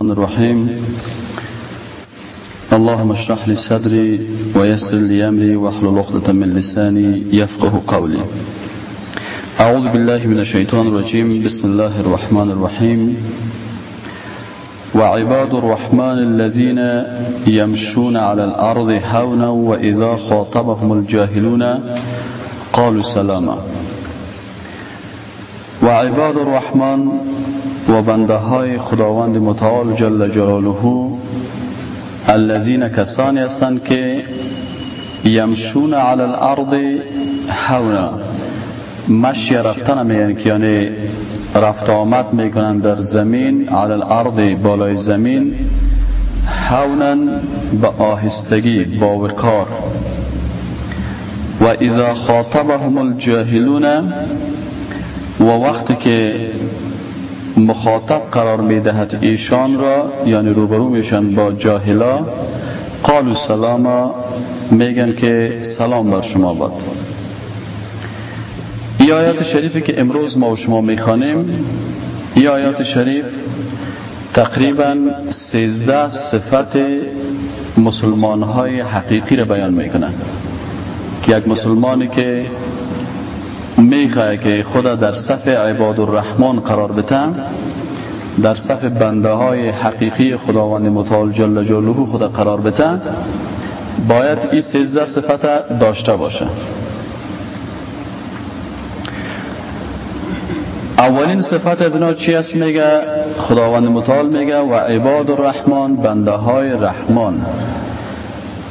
الرحيم. اللهم اشرح لي صدري ويسر لي أمري واحلل عقدة من لساني يفقه قولي. أعوذ بالله من الشيطان الرجيم. بسم الله الرحمن الرحيم. وعباد الرحمن الذين يمشون على الأرض هونا وإذا خاطبهم الجاهلون قالوا سلاما. وعباد الرحمن و بنده های خداوند متعال جل جلاله الذین کسانی هستند که یمشون علی الارض حونا. مشی رفتن میگن که یعنی رفت آمد می‌کنن در زمین علی الارض بالای زمین. حونا به آهستگی با وقار. و اذا خاطبهم الجاهلون و وقتی که مخاطب قرار می‌دهد ایشان را یعنی روبرو میشن با جاهلا قالو سلاما میگن که سلام بر شما باد. ای آیات شریفی که امروز ما و شما می‌خوانیم ای آیات شریف تقریبا سیزده صفت مسلمان های حقیقی را بیان می‌کنن که یک مسلمانی که می‌خواه که خدا در صف عباد الرحمن قرار بته در صف بنده های حقیقی خداوند متعال جل جلاله خدا قرار بته باید این سیزده صفت داشته باشه. اولین صفت از اینا چی است؟ میگه خداوند متعال میگه و عباد الرحمن بنده های رحمان.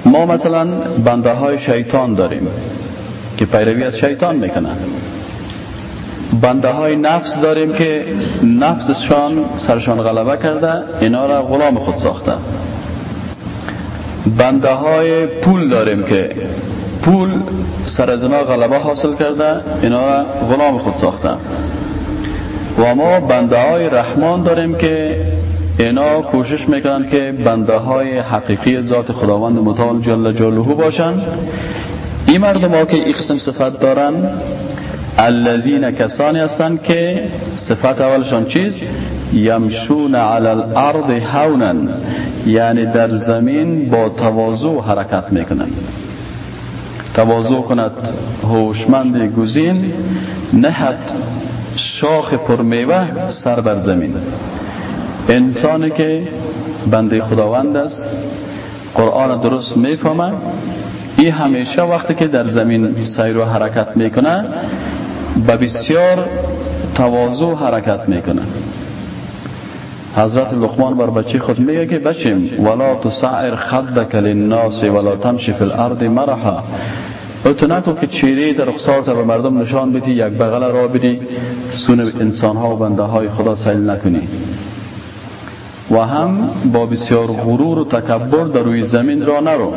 ما مثلا بنده های شیطان داریم. که پیروی از شیطان می‌کنن. بنده های نفس داریم که نفسشان سرشان غلبه کرده اینا را غلام خود ساخته. بنده های پول داریم که پول سر از غلبه حاصل کرده اینا را غلام خود ساخته. و ما بنده های رحمان داریم که اینا کوشش می‌کنن که بنده های حقیقی ذات خداوند متعال جل جلاله باشن. این مردم ها که این قسم صفت دارن الذین کسانی هستند که صفت اولشان چیز؟ یمشون علی الارض هونا یعنی در زمین با تواضع حرکت می‌کنن. تواضع کند هوشمند گزین نهد شاخ پرمیوه سر بر زمین. انسانی که بنده خداوند است قرآن درست می‌فهمه این همیشه وقتی که در زمین سیر و حرکت می‌کنه به بسیار تواضع حرکت می‌کنه. حضرت لقمان بر بچه خود میگه که بچیم ولا تسعر خدک للناس ولا تمشی فی الارض مرحا. تو نکو که چیره در رخسار به مردم نشان بدی یک بغل را بدی سون انسان ها و بنده های خدا سیل نکنی. و هم با بسیار غرور و تکبر در روی زمین را نرو.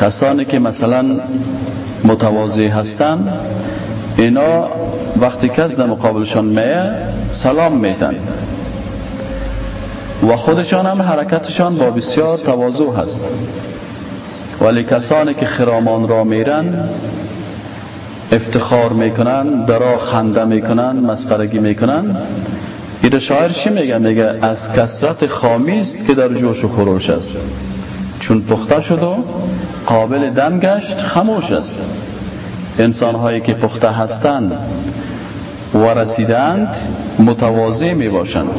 کسانی که مثلا متواضع هستند اینا وقتی کس در مقابلشان میه سلام میتن و خودشان هم حرکتشان با بسیار تواضع هست. ولی کسانی که خرامان را میرن افتخار می‌کنن درا خنده می‌کنن مسخرگی می‌کنن. این شاعر چی میگه؟ میگه از کسرت خامی است که در جوش و خروش است. چون پخته شد و قابل دم گشت خموش است. انسان هایی که پخته هستند و رسیدند متواضع می باشند.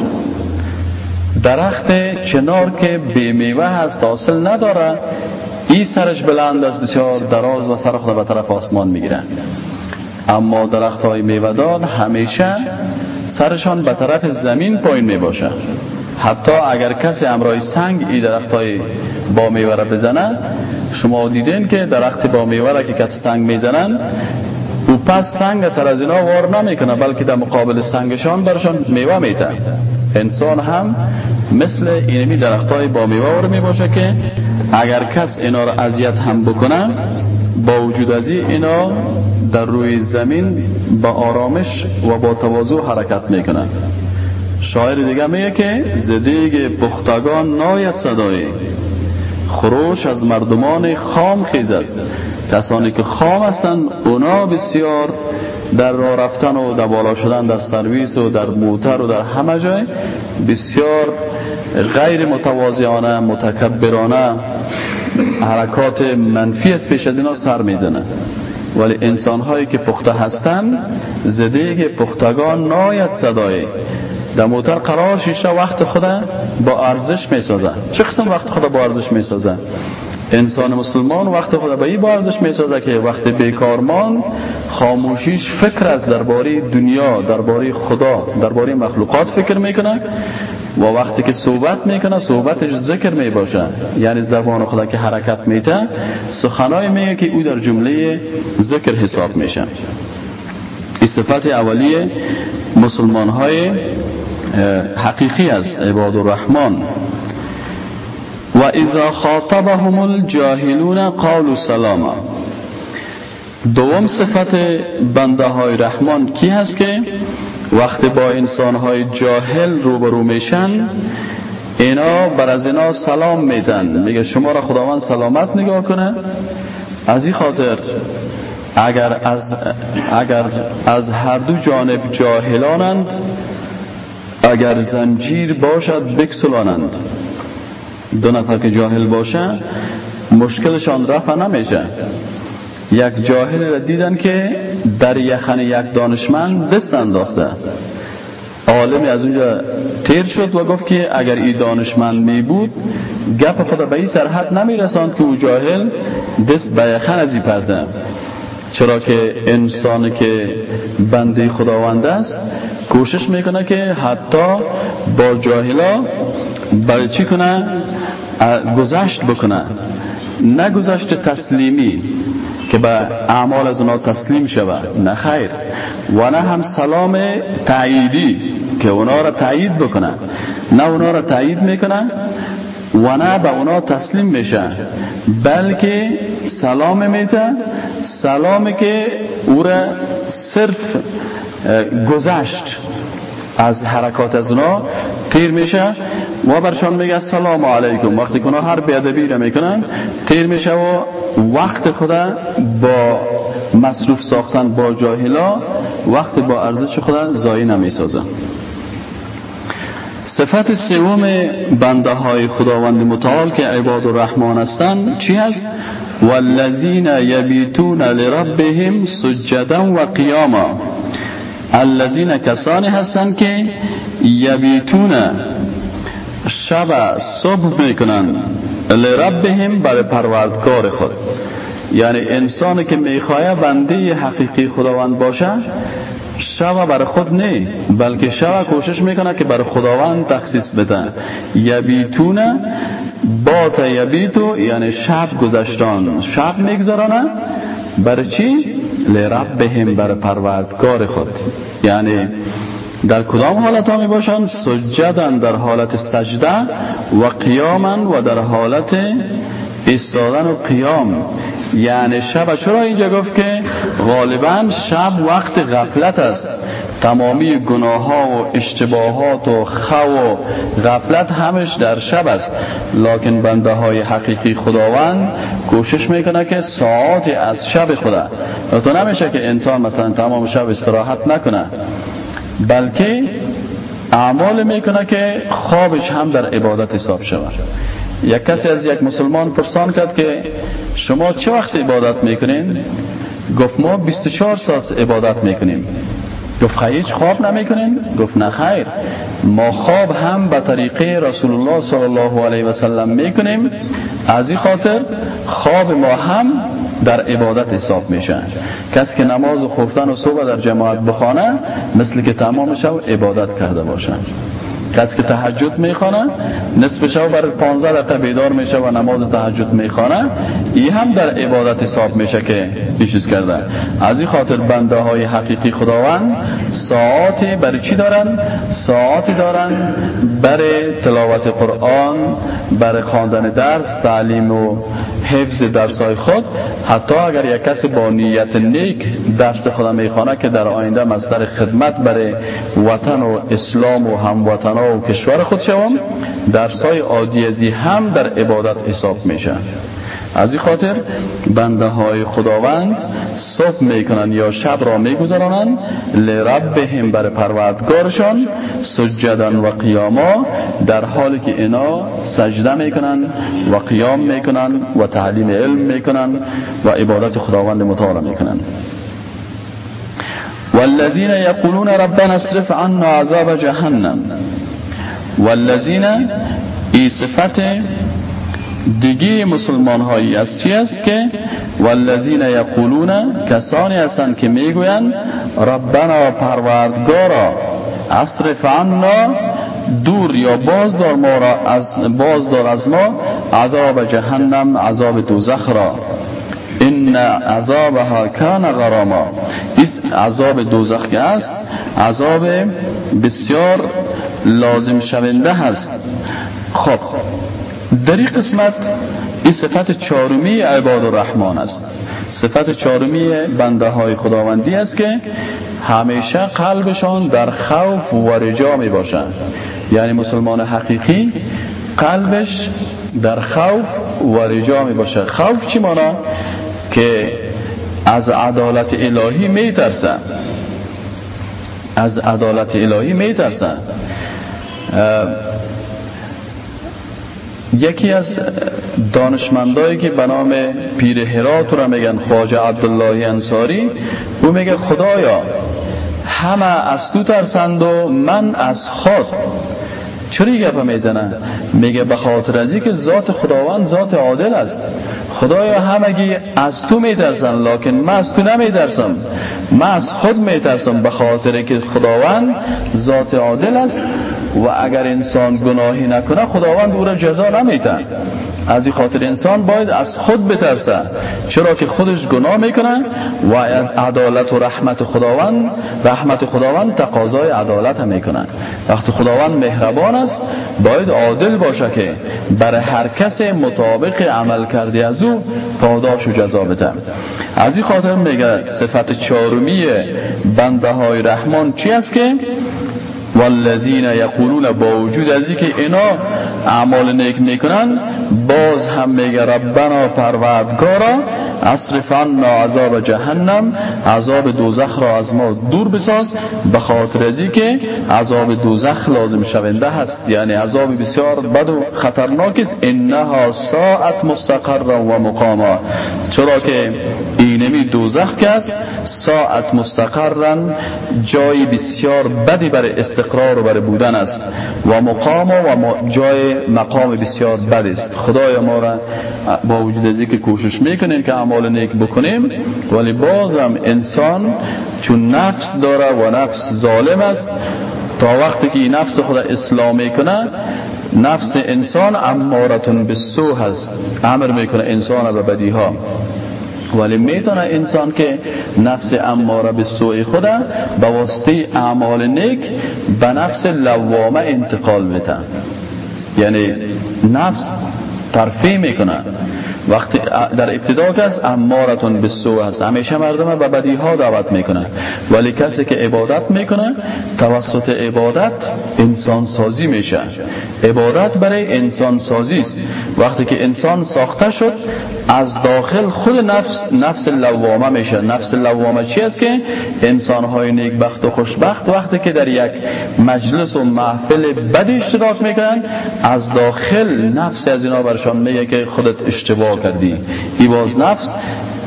درخت چنار که بی میوه هست حاصل نداره این سرش بلند است بسیار دراز و سر خود به طرف آسمان می‌گیره اما درخت های میوهدار همیشه سرشان به طرف زمین پایین می باشه حتی اگر کسی امرای سنگ این درخت های با میوه را بزنه شما دیدین که درخت با میوه را که کت سنگ می‌زنن او پس سنگ سر از اینا وار نمی‌کنه بلکه در مقابل سنگشان برشان میوه میته انسان هم مثل اینمی درخت های با میوه وار می باشه که اگر کس اینا را اذیت هم بکنه با وجود از اینا در روی زمین با آرامش و با تواضع حرکت می‌کنن شاعر دیگه میگه که زدیگ پختگان ناید صدایی. خروش از مردمان خام خیزد. کسانی که خام هستند اونا بسیار در راه رفتن و در بالا شدن در سرویس و در موتر و در همه جای بسیار غیر متواضعانه متکبرانه حرکات منفی از پیش از اینا سر می‌زنه. ولی انسان هایی که پخته هستند زدیگ پختگان ناید صدای. در موتر قرار شیشه وقت خدا با ارزش می‌سازه چه قسم وقت خدا با ارزش می‌سازه؟ انسان مسلمان وقت خدا به این با ارزش می‌سازه که وقت بیکارمان خاموشیش فکر از درباره دنیا درباره خدا درباره مخلوقات فکر می‌کنه و وقتی که صحبت می‌کنه صحبتش ذکر می‌باشه. یعنی زبان خدا که حرکت میته سخنای میگه که او در جمله ذکر حساب میشه. این صفت اولیه مسلمان های حقیقی از عباد الرحمن و اذا خاطبهم الجاهلون قالوا سلاما. دوم صفت بنده های رحمان کی هست که وقتی با انسان های جاهل روبرو میشن اینا بر از اینا سلام میدن. میگه شما را خداوند سلامت نگاه کنه. از این خاطر اگر از, اگر از هر دو جانب جاهلانند اگر زنجیر باشد بکسلانند. دو نفر که جاهل باشه مشکلشان رفع نمیشه. یک جاهل را دیدن که در یخن یک دانشمند دست انداخته. عالمی از اونجا تیر شد و گفت که اگر این دانشمند می بود گپ خدا به این سرحد نمی رساند که او جاهل دست به یخن از این پرده. چرا که انسانی که بنده خداوند است کوشش می‌کنه که حتی با جاهلا برای چی کنه؟ گذشت بکنه. نه گذشت تسلیمی که به اعمال از اونا تسلیم شود نه خیر. و نه هم سلام تعییدی که اونا را تایید بکنه. نه اونا را تایید می‌کنه و نه به اونا تسلیم میشه بلکه سلام میده سلامی که او را صرف گذشت از حرکات از اونا تیر میشه و برشان میگه سلام علیکم وقتی که هر بیادبی را می‌کنن تیر میشه و وقت خدا با مصروف ساختن با جاهلا وقت با ارزش خدا زایی نمی‌سازن صفت سوم بنده های خداوند متعال که عباد الرحمن هستند چی هست والذین یبیتون لربهم سجدا و قیاما. الذین کسانی هستند که یبیتون شب صبح می‌کنن لربهم برای پروردگار خود. یعنی انسانی که می‌خواه بنده حقیقی خداوند باشه شب برای خود نه بلکه شب کوشش می‌کنه که برای خداوند تخصیص بده. یبیتونه؟ بات یبیتو یعنی شب گذشتان. شب میگذرانه. برای چی؟ لربهم برای پروردگار خود. یعنی در کدام حالت ها می باشند سجدن در حالت سجده و قیامن و در حالت ایستادن و قیام. یعنی شب. چرا اینجا گفت که غالبا شب وقت غفلت است. تمامی گناه ها و اشتباهات و خو و غفلت همش در شب است. لکن بنده های حقیقی خداوند کوشش می‌کنه که ساعتی از شب خدا. تو نمیشه که انسان مثلا تمام شب استراحت نکنه. بلکه اعمال می‌کنه که خوابش هم در عبادت حساب شود. یک کسی از یک مسلمان پرسان کرد که شما چه وقت عبادت می‌کنین؟ گفت ما 24 ساعت عبادت می‌کنیم. گفت هیچ خواب نمی‌کنین؟ گفت نه خیر. ما خواب هم به طریقه رسول الله صلی الله علیه و سلم می‌کنیم. از این خاطر خواب ما هم در عبادت حساب میشه. کسی که نماز و خفتن و صبح در جماعت بخوانه مثل که تمام شب عبادت کرده باشه. کسی که تهجد می‌خوانه نصف شب برای 15 دقیقه بیدار میشه و نماز تهجد می‌خوانه. این هم در عبادت حساب میشه که بیشیز کرده. از این خاطر بنده های حقیقی خداوند ساعتی برای چی دارن؟ ساعتی دارن برای تلاوت قرآن برای خواندن درس تعلیم و حفظ درس های خود. حتی اگر یک کسی با نیت نیک درس خدا می‌خوانه که در آینده مصدر خدمت برای وطن و اسلام و و کشور خود شوم درس های عادی هم در عبادت حساب میشه. از این خاطر بنده های خداوند صبح می‌کنن یا شب را میگذرانند لربهم بر پروردگارشان سجدن و قیاما در حالی که اینا سجده می‌کنن و قیام می‌کنن و تعلیم علم می‌کنن و عبادت خداوند متعال می‌کنن. والذین یقولون ربنا اصرف عنا عذاب جهنم. والذین ای صفت دیگه مسلمان هایی از چی است که والذین یقولون کسانی هستند که می‌گویند ربنا پروردگارا اصرف عنا دور یا بازدار ما را از بازدار از ما عذاب جهنم عذاب دوزخ را. ان عذابها کان غراما. این عذاب دوزخ که است. عذاب بسیار لازم شونده هست خب در این قسمت این صفت چارمی عباد الرحمن است. صفت چارمی بنده های خداوندی است که همیشه قلبشان در خوف و رجا می باشند یعنی مسلمان حقیقی قلبش در خوف و رجا می باشه خوف چی مانا؟ که از عدالت الهی می ترسن از عدالت الهی می ترسن یکی از دانشمندایی که به نام پیر هرات را میگن خواجه عبدالله انصاری او میگه خدایا همه از تو ترسند و من از خود چرا این گپا می‌زنن؟ میگه به خاطر از که ذات خداوند ذات عادل است. خدایا همگی از تو میترسن لکن من از تو نمیترسم. من از خود میترسم به خاطر که خداوند ذات عادل است. و اگر انسان گناهی نکنه خداوند او را جزا نمیتن از این خاطر انسان باید از خود بترسه چرا که خودش گناه می‌کنه و عدالت و رحمت خداوند رحمت خداوند تقاضای عدالت هم می‌کنه. وقتی خداوند مهربان است باید عادل باشه که برای هر کس مطابق عمل کرده از او پاداش و جزا بده. از این خاطر میگه صفت چهارمی بنده های رحمان چی است که؟ والذین یقولون با وجود از که اینا اعمال نیک می‌کنن باز هم میگه ربنا پروردگارا اصرف عنا عذاب جهنم عذاب دوزخ را از ما دور بساز به خاطر ازی که عذاب دوزخ لازم شونده هست. یعنی عذاب بسیار بد و خطرناک است. انها ساعت مستقر و مقاما. چرا که اینمی دوزخ که است ساعت مستقرن جای بسیار بدی برای استقرار و برای بودن است. و مقام و جای مقام بسیار بد است. خدای ما را با وجود از که کوشش می‌کنیم که اعمال نیک بکنیم ولی بازم انسان چون نفس داره و نفس ظالم است تا وقتی که نفس خود اسلام می‌کنه نفس انسان امارتون به سو هست امر می‌کنه انسان به بدی ها ولی می‌تونه انسان که نفس اماره به سوی خود به واسطه اعمال نیک به نفس لوامه انتقال میتن یعنی نفس ترفیع می‌کنه وقتی در ابتدا کس امارتون به سو هست همیشه مردم به بدی ها دعوت می‌کنه ولی کسی که عبادت می‌کنه توسط عبادت انسان سازی میشه. عبادت برای انسان سازی است. وقتی که انسان ساخته شد از داخل خود نفس نفس لوامه میشه. نفس لوامه چی است که انسان های نیکبخت و خوشبخت وقتی که در یک مجلس و محفل بدی اشتراک می‌کنن از داخل نفس از اینا برشان میگه که خودت اشتباه کردی؟ ای باز نفس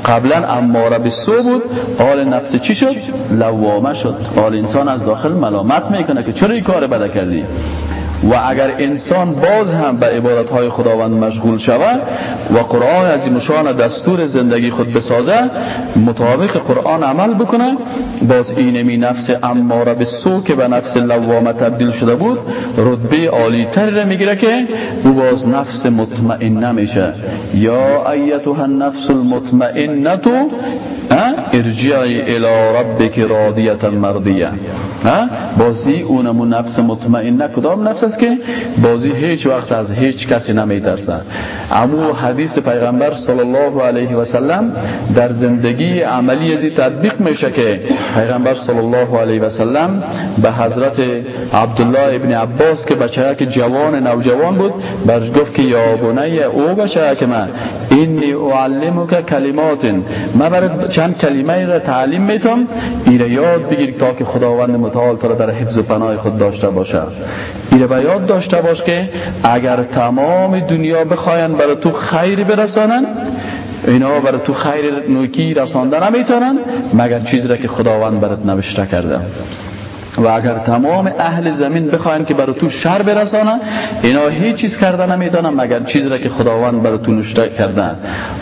قبلا اماره به سو بود حال نفس چی شد؟ لوامه شد. حال انسان از داخل ملامت می‌کنه که چرا این کار بده کردی؟ و اگر انسان باز هم به عبادت های خداوند مشغول شود و قرآن از مشان دستور زندگی خود بسازه مطابق قرآن عمل بکنه باز اینمی نفس اماره به سو که به نفس لوامه تبدیل شده بود رتبه عالی تر را می‌گیره که او باز نفس مطمئنه میشه یا ایتها النفس المطمئنه ارجعی الى ربک راضیتا مرضیه بازی اونمون نفس مطمئنه کدام نفس؟ است که بازی هیچ وقت از هیچ کسی نمیترسد. اما حدیث پیغمبر صلی الله علیه و سلم در زندگی عملی ازی تطبیق میشه که پیغمبر صلی الله علیه و سلم به حضرت عبدالله ابن عباس که بچه که جوان نوجوان بود برش گفت که یا او بچه که من اینی اعلمک کلمات من برات چند کلمه را تعلیم میتم ایره یاد بگیر تا که خداوند متعال تو را در حفظ و پناه خود داشته باشه ایره یاد داشته باش که اگر تمام دنیا بخواین برای تو خیر برسانن اینا برای تو خیر نوکی رسانده نمی‌تونن مگر چیزی را که خداوند برات نوشته کرده. و اگر تمام اهل زمین بخواین که برای تو شر برسانن اینا هیچ چیز کرده نمی‌تونن مگر چیز را که خداوند برای تو نشته کردن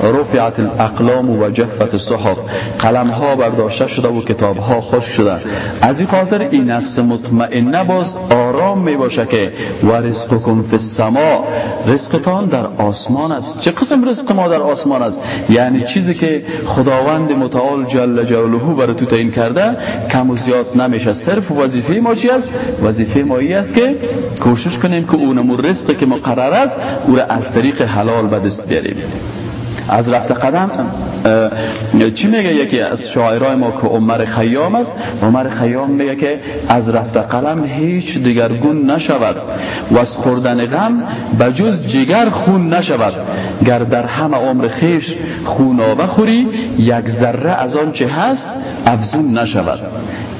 رفعت الاقلام و جفت الصحف. قلم ها برداشته شده و کتاب ها خوش شده. از این خاطر این نفس مطمئنه باز آرام می باشه که و رزقکم فی السما رزقتان در آسمان است. چه قسم رزق ما در آسمان است؟ یعنی چیزی که خداوند متعال جل جلاله برای تو تعیین کرده کم و زیاد نمیشه. صرف وظیفه ما چی است؟ وظیفه ما ای است که کوشش کنیم که اونمون رزقی که مقرر است او را از طریق حلال به دست بیاریم. از رفت قدم چی میگه؟ یکی از شاعرای ما که عمر خیام است عمر خیام میگه که از رفت قلم هیچ دیگرگون نشود و از خوردن غم بجز جگر خون نشود. گر در همه عمر خیش خون آبه خوری یک ذره از آن چه هست افزون نشود.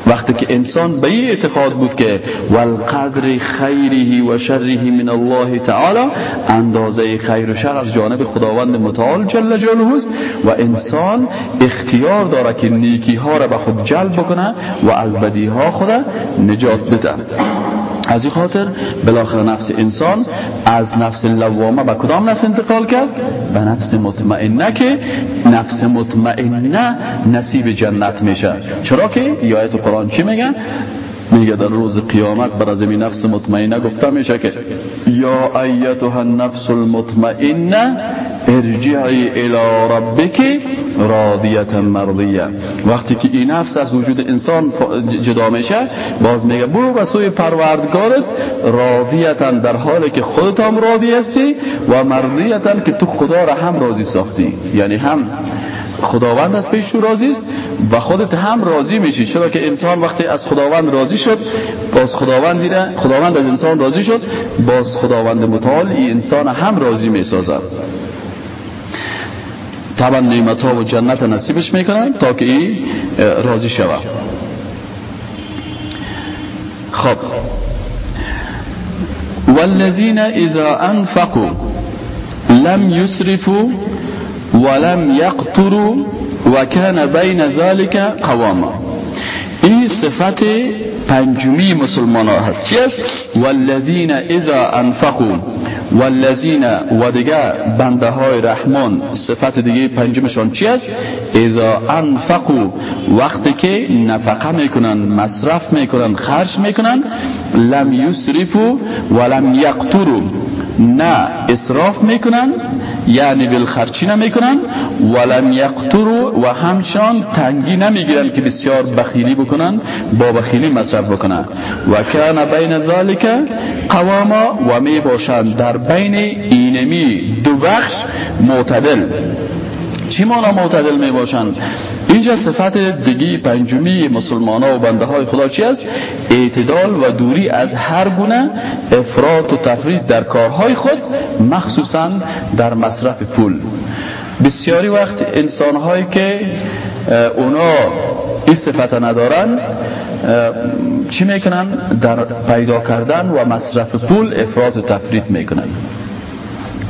وقتی که انسان به این اعتقاد بود که والقدر خیره و شره من الله تعالی اندازه خیر و شر از جانب خداوند متعال جل جلاله است و انسان اختیار داره که نیکی ها را به خود جلب بکنه و از بدی ها خود نجات بده از این خاطر بالاخره نفس انسان از نفس لوامه به کدام نفس انتقال کرد؟ به نفس مطمئنه که نفس مطمئنه نصیب جنت میشه. چرا که آیت قرآن چی میگن میگه در روز قیامت بر از نفس مطمئنه گفته میشه که یا ایتها النفس المطمئنه ارجعی الى ربک راضیتا مرضیه وقتی که این نفس از وجود انسان جدا میشه باز میگه برو به سوی پروردگارت راضیتا در حالی که خودت هم راضی هستی و مرضیتا که تو خدا را هم راضی ساختی. یعنی هم خداوند از پیش تو راضی است و خودت هم راضی میشی. چرا که انسان وقتی از خداوند راضی شد باز خداوند دیده خداوند از انسان راضی شد باز خداوند متعال این انسان هم راضی می‌سازد. طبعا نعمت ها و جنت نصیبش می‌کنن تا که این راضی شود خب. والذین اذا انفقوا لم يسرفوا ولم يقتروا وكان بين ذلك قواما. این صفت پنجمی مسلمان ها هست. چی است؟ والذین اذا انفقوا والذین و دیگه بنده های رحمان. صفت دیگه پنجمشان چی است؟ اذا انفقوا وقتی که نفقه می‌کنن مصرف می‌کنن خرج می‌کنن لم یسرفوا ولم یقتروا نه اصراف می‌کنن یعنی بالخرچی نمی‌کنن ولم یقتروا و همچنان تنگی نمی‌گیرن که بسیار بخیلی بکنن با بخیلی مصرف بکنن. و کان بین ذالک قواما و می باشند در بین اینمی دو بخش معتدل. چی مانا معتدل می باشند اینجا صفت دیگی پنجمی مسلمان ها و بنده های خدا چی است؟ اعتدال و دوری از هر گونه افراط و تفرید در کارهای خود مخصوصا در مصرف پول. بسیاری وقت انسان هایی که اونا این صفت ندارن چی می‌کنن؟ در پیدا کردن و مصرف پول افراد و تفرید می‌کنن.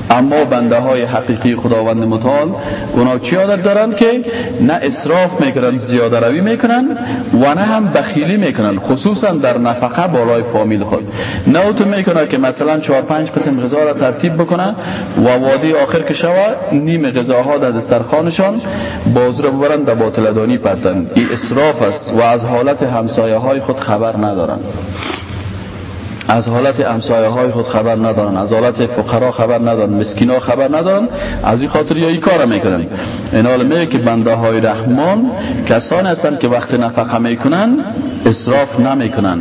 اما بنده های حقیقی خداوند متعال اونا چی عادت دارن که نه اصراف می‌کنن زیاده روی می‌کنن و نه هم بخیلی می‌کنن خصوصا در نفقه بالای فامیل خود. نه اوتو می‌کنه که مثلا چهار پنج قسم غذا را ترتیب بکنن و وادی آخر که شوه نیم غذاها در دسترخانشان باز رو ببرن در باطلدانی پرتن این اصراف است و از حالت همسایه های خود خبر ندارن. از حالت امسایه های خود خبر ندارن از حالت فقرا خبر ندارن مسکین ها خبر ندارن از این خاطر یا این کار می‌کنن. این حال میگه که بنده های رحمان کسان هستن که وقت نفقه می‌کنن اصراف نمی‌کنن.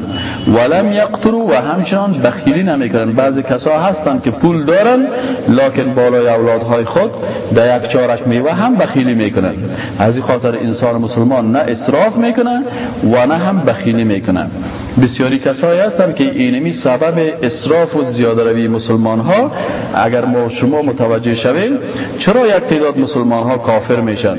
ولم یقترو و همچنان بخیلی نمی‌کنن. بعضی کسا هستند که پول دارن لکن بالای اولادهای خود در یک چارک میوه هم بخیلی می‌کنن. از این خاطر انسان مسلمان نه اصراف می‌کنن و نه هم بخیلی می‌کنن بسیاری کسایی هستند که اینمی سبب اصراف و زیاده روی مسلمان ها اگر ما شما متوجه شویم چرا یک تعداد مسلمان ها کافر میشن؟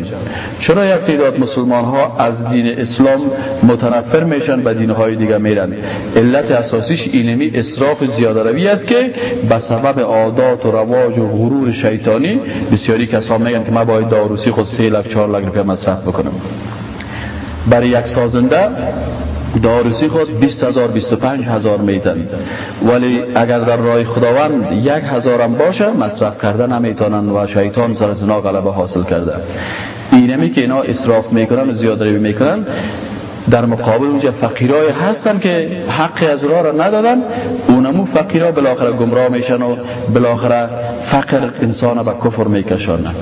چرا یک تعداد مسلمان ها از دین اسلام متنفر میشن به دین های دیگه میرن؟ علت اساسیش اینمی اصراف زیاده روی است که به سبب عادات و رواج و غرور شیطانی بسیاری کسا میگن که ما باید داروسی خود 3 لک 4 لک بکنم. برای یک سازنده داروسی خود 20 هزار 25 هزار میتن ولی اگر در راه خداوند یک هزارم باشه مصرف کرده نمی‌تونن و شیطان سر زنا غلبه حاصل کرده. اینمی که اینا اصراف می‌کنن و زیاده می‌کنن. در مقابل اونجا فقیرای هستن که حق از را را ندادن. اونمو فقیرا بالاخره گمراه میشن و بالاخره فقر انسان به کفر میکشانن.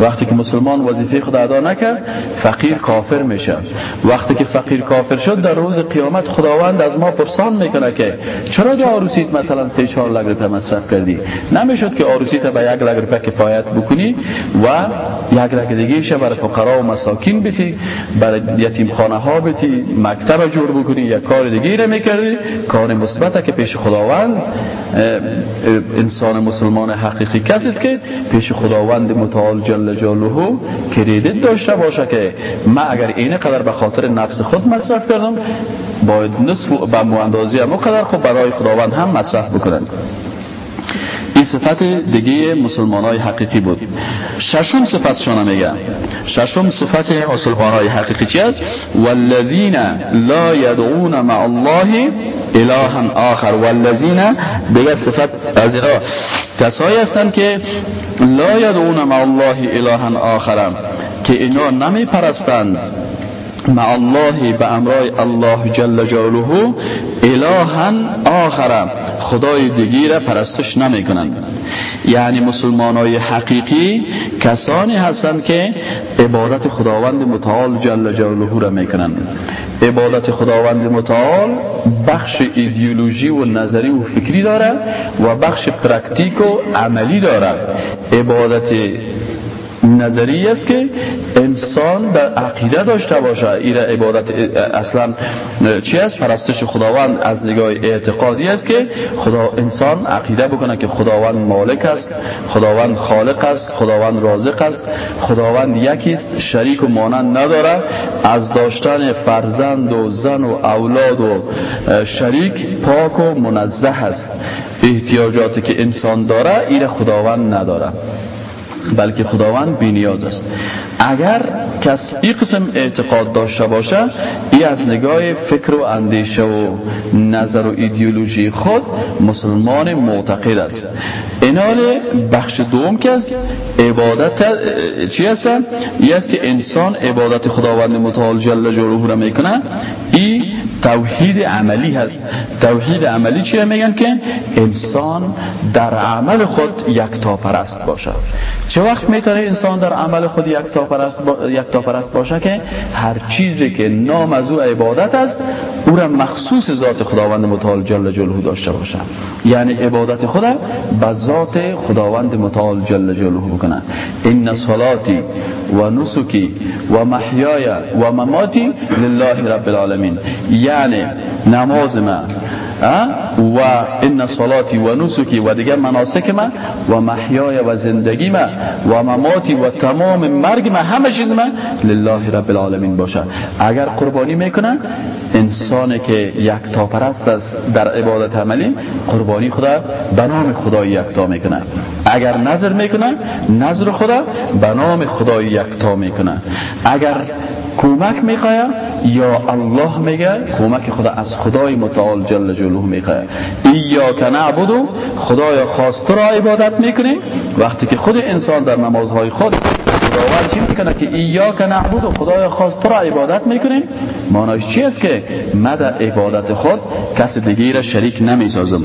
وقتی که مسلمان وظیفه خود ادا نکرد فقیر کافر میشه. وقتی که فقیر کافر شد در روز قیامت خداوند از ما پرسان می‌کنه که چرا دو عروسیت مثلا سه چهار لگ روپه مصرف کردی؟ نمی‌شد که عروسیت به یک لگ روپه کفایت بکنی و یک لگ دیگه برای فقرا و مساکین بیتی برای یتیم خانه ها بیتی مکتب جور بکنی یک کار دیگه را می‌کردی. کار مثبت که پیش خداوند انسان مسلمان حقیقی کسی است که پیش خداوند متعال جل جلاله کریدیت داشته باشه که من اگر این قدر به خاطر نفس خود مصرف کردم باید نصف به مواندازی هم قدر خود برای خداوند هم مصرف بکنن. این صفت دیگه مسلمان های حقیقی بود. ششم صفت شما میگه ششم صفت مسلمان های حقیقی چی است؟ والذین لا یدعون مع الله الها آخر. والذین دیگه صفت از اینا. کسایی هستند که لا یدعون مع الله الها آخر که اینا نمی پرستند مع الله به امرای الله جل جلاله الها آخر. خدای دیگی را پرستش نمی کنند یعنی مسلمان های حقیقی کسانی هستند که عبادت خداوند متعال جل جلاله را می کنند عبادت خداوند متعال بخش ایدئولوژی و نظری و فکری داره و بخش پرکتیک و عملی داره عبادت نظری است که انسان در عقیده داشته باشه. این عبادت اصلا چی است؟ پرستش خداوند از نگاه اعتقادی است که خدا انسان عقیده بکنه که خداوند مالک است خداوند خالق است خداوند رازق است خداوند یکی است شریک و مانند نداره. از داشتن فرزند و زن و اولاد و شریک پاک و منزه است. احتیاجاتی که انسان داره این خداوند نداره. بلکه خداوند بینیاز است. اگر کس این قسم اعتقاد داشته باشه ای از نگاه فکر و اندیشه و نظر و ایدئولوژی خود مسلمان معتقد است. اینال بخش دوم که از عبادت چی است ای است که انسان عبادت خداوند متعال جل جلاله را می‌کنه. ای توحید عملی هست. توحید عملی چیه؟ میگن که انسان در عمل خود یکتا پرست باشه چه وقت می‌تونه انسان در عمل خود یکتا پرست, با... پرست باشه که هر چیزی که نام از او عبادت است او را مخصوص ذات خداوند متعال جل جلاله داشته باشه. یعنی عبادت خود به ذات خداوند متعال جل جلاله بکنه این صلاتی و نسکی و محیای و مماتی لله رب العالمین. یعنی نماز من و ان صلاتی و نسکی و دیگر مناسک من و محیای و زندگی من و مماتی و تمام مرگ من همه چیز من لله رب العالمین باشه. اگر قربانی می‌کنن انسانی که یک تا پرست است در عبادت عملی قربانی خدا به نام خدای یکتا می‌کنه. اگر نظر می‌کنه نظر خدا به نام خدای یکتا می‌کنه. اگر کمک می‌خواه یا الله میگه؟ کمک خدا از خدای متعال جل جلاله می‌خواه ایاک نعبدو خدای خاص تو را عبادت می‌کنه وقتی که خود انسان در نمازهای خود خداوند چی می‌کنه که ایاک نعبدو خدای خاص تو را عبادت می‌کنه معناش چی است که مد عبادت خود کس دیگه را شریک نمی‌سازم.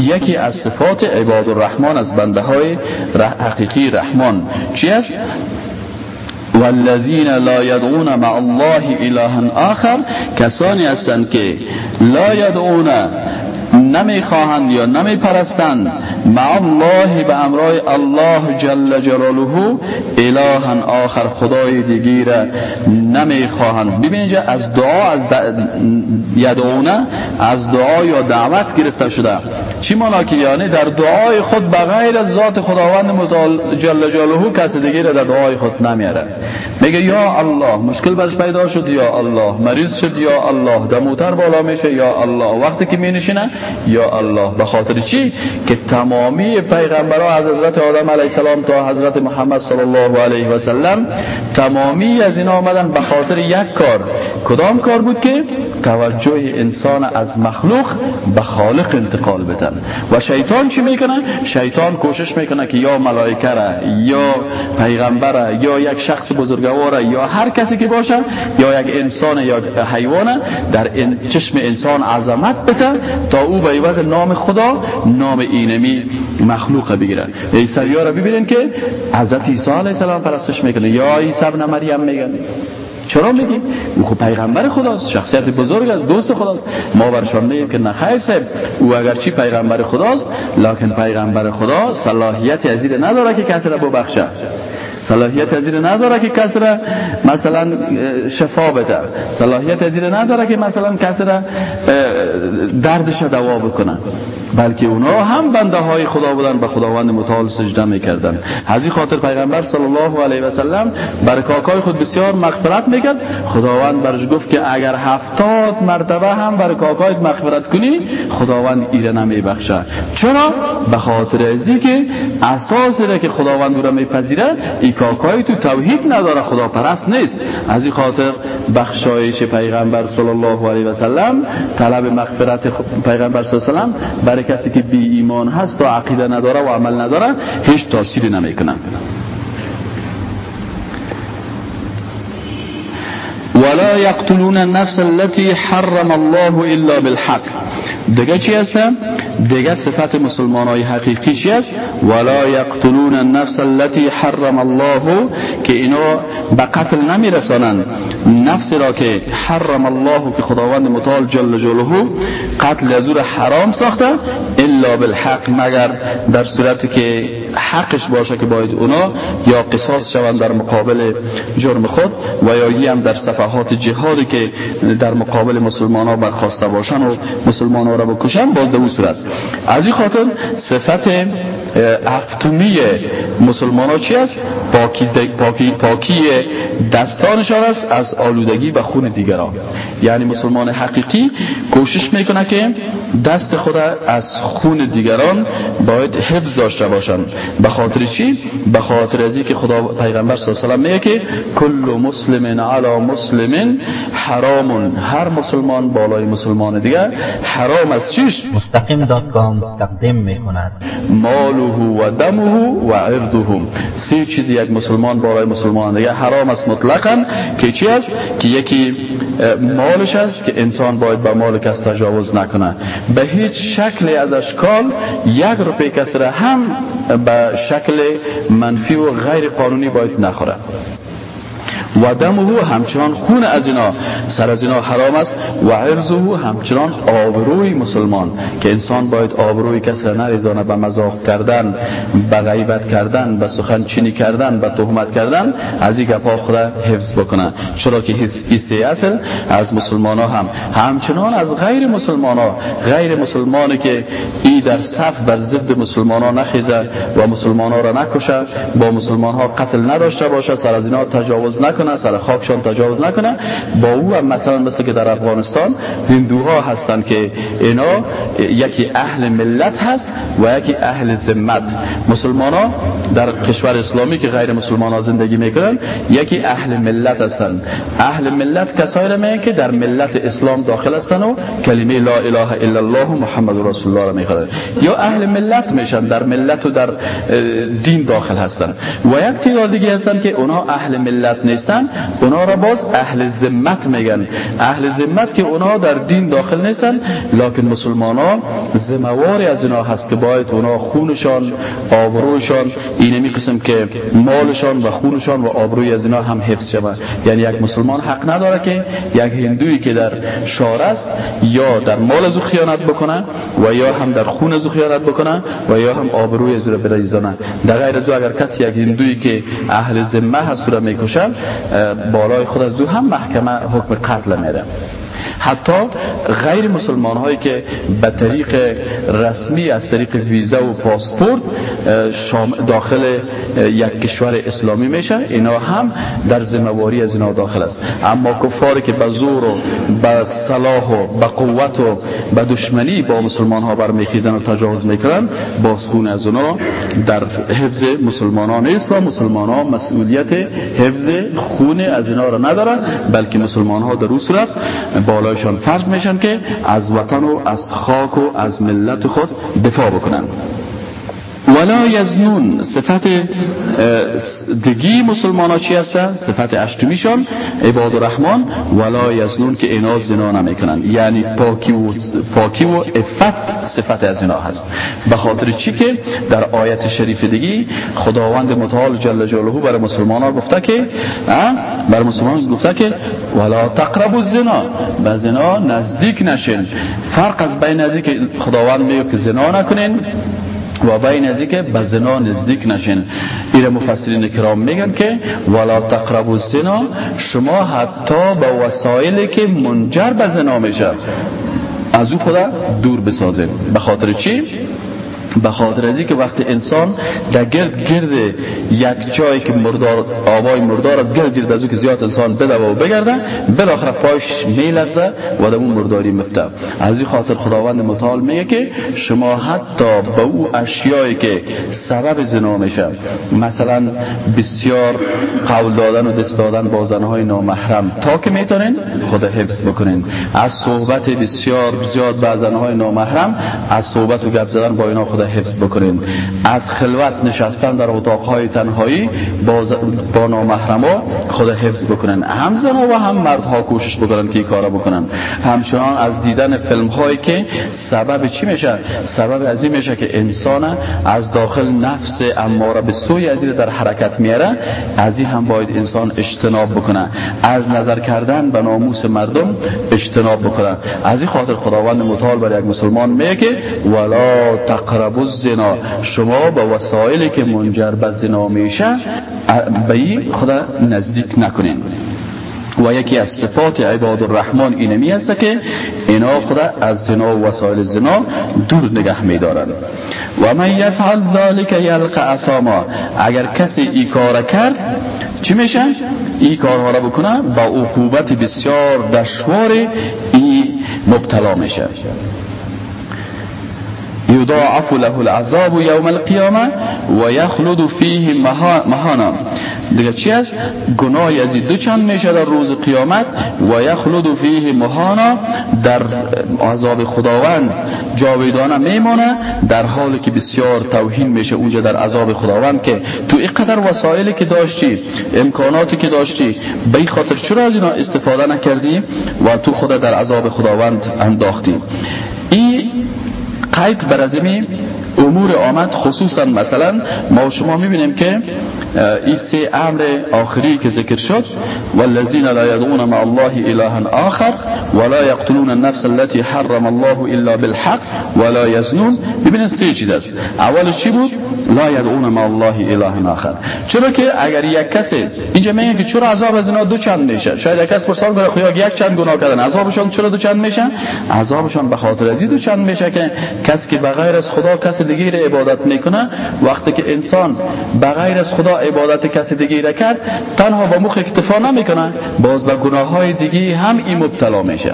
یکی از صفات عباد الرحمن از بنده های حقیقی رحمان چی است؟ والذین لا یدعون مع الله اله آخر کسانی هستند که لا یدعون نمی‌خواهند یا نمیپرستند. مع الله به امرای الله جل جلاله اله آخر خدای دیگی را نمی‌خواهند. ببین اینجا از دعا از یدعونه از دعا یا دعوت گرفته شده. چی مانا که یعنی در دعای خود بغیر از ذات خداوند متعال جل جلاله کسی دیگه را در دعای خود نمیاره. میگه یا الله مشکل برش پیدا شد یا الله؟ مریض شد یا الله؟ دموتر بالا میشه یا الله؟ وقتی که می نشینه یا الله به خاطر چی؟ که تمامی پیغمبران از حضرت آدم علیه السلام تا حضرت محمد صلی الله علیه و سلم تمامی از اینا آمدن به خاطر یک کار. کدام کار بود که؟ توجه انسان از مخلوق به خالق انتقال بدن. و شیطان چی می‌کنه؟ شیطان کوشش می‌کنه که یا ملائکه را یا پیغمبر را یا یک شخص بزرگوار یا هر کسی که باشه یا یک انسان یا حیوان در چشم انسان عظمت بده تا او به عوض نام خدا نام اینمی مخلوق بگیرن عیسی را ببینین که حضرت عیسی علیه السلام پرستش می‌کنه. یا عیسی ابن مریم میگن. چرا میگیم او خب پیغمبر خداست شخصیت بزرگ است دوست خداست. ما برشان میگیم که نخیر صاحب. او اگرچه پیغمبر خداست لکن پیغمبر خدا صلاحیت از نداره که کسی را ببخشه صلاحیت از نداره که کسی را مثلا شفا بده. صلاحیت از نداره که مثلا کسی را دردش دوا بکنه. بلکه اونا هم بنده های خدا بودن به خداوند متعال سجده می‌کردن. این خاطر پیغمبر صلی الله علیه و سلم بر کاکای خود بسیار مغفرت می‌کرد. خداوند برش گفت که اگر هفتاد مرتبه هم بر مغفرت کنی خداوند ایره نمیبخشه. چرا؟ به خاطر ازی که اساسی را که خداوند او را میپذیره ای کاکای تو توحید نداره خدا پرست نیست. از این خاطر بخشایش پیغمبر صلی الله علیه و سلم طلب مغفرت پیغمبر صلی الله علیه و سلم برای کسی که بی ایمان هست و عقیده نداره و عمل نداره هیچ تاثیری نمی‌کنه. ولا يقتلون النفس التي حرم الله الا بالحق. دیگه چی هست دیگه صفت مسلمان حقیقی چی است ولا یقتلون النفس التي حرم الله که اینا به قتل نمی رسانند نفس را که حرم الله که خداوند متعال جل جلاله قتل از حرام ساخته الا بالحق مگر در صورتی که حقش باشه که باید اونا یا قصاص شوند در مقابل جرم خود و یا هم در صفحات جهادی که در مقابل مسلمان ها برخواسته باشن و مسلمان ها را بکشن باز در صورت. از این خاطر صفت افتومی مسلمان ها چی است؟ پاکی, پاکی, پاکی دستانشان است از آلودگی و خون دیگران. یعنی مسلمان حقیقی کوشش می‌کنه که دست خود از خون دیگران باید حفظ داشته باشند به خاطر چی؟ به خاطر ازی که خدا پیغمبر صلی الله علیه و میگه که کل مسلم علی مسلم حرام هر مسلمان بالای مسلمان دیگر حرام است چیش؟ مستقیم دات تقدیم می‌کند ماله و دمه و عرضه سه چیزی یک مسلمان بالای مسلمان دیگر حرام است مطلقا که چی است؟ که یکی مالش است که انسان باید به مال کس تجاوز نکنه به هیچ شکلی از اشکال یک روپی کسی هم به شکل منفی و غیر قانونی باید نخوره و دمه همچنان خون از اینا سر از اینا حرام است و عرضه همچنان آبروی مسلمان که انسان باید آبروی کس را نریزانه به مزاق کردن به غیبت کردن به سخن چینی کردن به تهمت کردن از این گپا خود حفظ بکنه. چرا که ایسته اصل از مسلمان ها هم. همچنان از غیر مسلمان ها غیر مسلمانی که ای در صف بر ضد مسلمان ها نخیزه و مسلمان ها را نکشه با مسلمان ها قتل نداشته باشه سر از اینا تجاوز نکنه نکنه سر خاکشان تجاوز نکنه. با او هم مثلا مثل که در افغانستان هندوها هستند که اینا یکی اهل ملت هست و یکی اهل ذمت. مسلمان ها در کشور اسلامی که غیر مسلمان ها زندگی می‌کنن یکی اهل ملت هستند. اهل ملت کسایی را که در ملت اسلام داخل هستند و کلمه لا اله الا الله محمد رسول الله را می‌خوانند. یا اهل ملت میشن در ملت و در دین داخل هستند. و یک تعداد دیگه هستند که اونها اهل ملت نیست نیستن اونا را باز اهل ذمت میگن. اهل ذمت که اونا در دین داخل نیستن لکن مسلمان ها زمواری از اینا هست که باید اونا خونشان آبروشان اینمی قسم که مالشان و خونشان و آبروی از اینا هم حفظ شود. یعنی یک مسلمان حق نداره که یک هندویی که در شار است یا در مال از خیانت بکنه و یا هم در خون از خیانت بکنه و یا هم آبروی از رو بریزانه. در غیر از اگر کسی یک هندویی که اهل ذمه هست رو می‌کشه بالای خود از هم محکمه حکم قتل میره. حتی غیر مسلمان هایی که به طریق رسمی از طریق ویزا و پاسپورت داخل یک کشور اسلامی میشه اینا هم در زمواری از اینا داخل است. اما کفاری که به زور و به صلاح و به قوت و به دشمنی با مسلمان ها برمیخیزن و تجاوز می‌کنن بازخون از اونا در حفظ مسلمانان نیست و مسلمان ها مسئولیت حفظ خون از اینا را ندارن بلکه مسلمان ها در اون صورت بالایشان فرض میشن که از وطن و از خاک و از ملت خود دفاع بکنن. ولا یزنون صفت دگی مسلمان ها چی هستن؟ صفت اشتمیشان عباد الرحمن. ولا یزنون که اینا زنا نمی‌کنن. یعنی پاکی و, پاکی و افت صفت از اینا هست. به خاطر چی که در آیت شریف دیگی خداوند متعال جل جلاله برای مسلمان ها گفته که برای مسلمان گفته که ولا تقربوا الزنا. به زنا نزدیک نشین. فرق از بین که خداوند میگه که زنا نکنین. و بین از که به زنا نزدیک نشین. این مفسرین کرام میگن که ولا تقربوا الزنا شما حتی به وسایلی که منجر به زنا میشه از او خدا دور بسازید به خاطر چی؟ به خاطر ازی که وقتی انسان در گرد گرد یک جایی که مردار آبای مردار از گرد گرد از او که زیاد انسان بده و بگرده بالاخره پاش میلرزه و در اون مرداری مفته از این خاطر خداوند متعال میگه که شما حتی به او اشیایی که سبب زنا میشه مثلا بسیار قول دادن و دست دادن با زنهای نامحرم تا که می‌تونین خود حفظ بکنین. از صحبت بسیار زیاد با زنهای نامحرم از صحبت و گپ زدن با اینا خود حفظ بکنین. از خلوت نشستن در اتاقهای تنهایی با, با نامحرما خود حفظ بکنن. هم زنها و هم مردها کوشش بکنن که این کارا بکنن. همچنان از دیدن فیلم هایی که سبب چی میشه؟ سبب از این میشه که انسان از داخل نفس اماره به سوی از در حرکت میاره. از این هم باید انسان اجتناب بکنه. از نظر کردن به ناموس مردم اجتناب بکنه. از این خاطر خداوند متعال برای یک مسلمان میگه ولا تقرب تقربوا الزنا. شما با وسایلی که منجر به زنا میشه به این خدا نزدیک نکنین. و یکی از صفات عباد الرحمن اینمی هست که اینا خدا از زنا و وسایل زنا دور نگه میدارن. و من یفعل ذالک یلق اساما اگر کسی ای کار کرد چی میشه؟ ای کارها را بکنه با عقوبت بسیار دشوار ای مبتلا میشه. یضاعف له العذاب یوم القیامه و یخلد فیه مهانا. دیگه چی است گناهی از دو چند میشه در روز قیامت و یخلد فیه مهانا در عذاب خداوند. جاویدانه میمانه در حالی که بسیار توهین میشه اونجا در عذاب خداوند که تو اینقدر وسایلی که داشتی امکاناتی که داشتی به خاطر چرا از اینا استفاده نکردی و تو خود در عذاب خداوند انداختی؟ این قید بر از امور آمد خصوصا مثلا ما شما می‌بینیم که این سه امر آخری که ذکر شد والذین لا یدعون مع الله الها آخر ولا یقتلون النفس التي حرم الله الا بالحق ولا یزنون. ببینید سه چیز است. اول چی بود؟ لا یدعون مع الله اله آخر. چرا که اگر یک کسی اینجا میگه که چرا عذاب از اینا دو چند میشه؟ شاید یک کس پرسان کنه خدا یک چند گناه کردن عذابشون چرا دو چند میشه؟ عذابشون به خاطر از دو چند میشه که کسی که بغیر از خدا کسی دیگه عبادت می‌کنه وقتی که انسان بغیر از خدا عبادت کسی دیگه را کرد تنها با مخ اکتفا نمی‌کنه باز به گناه های دیگه هم این مبتلا میشه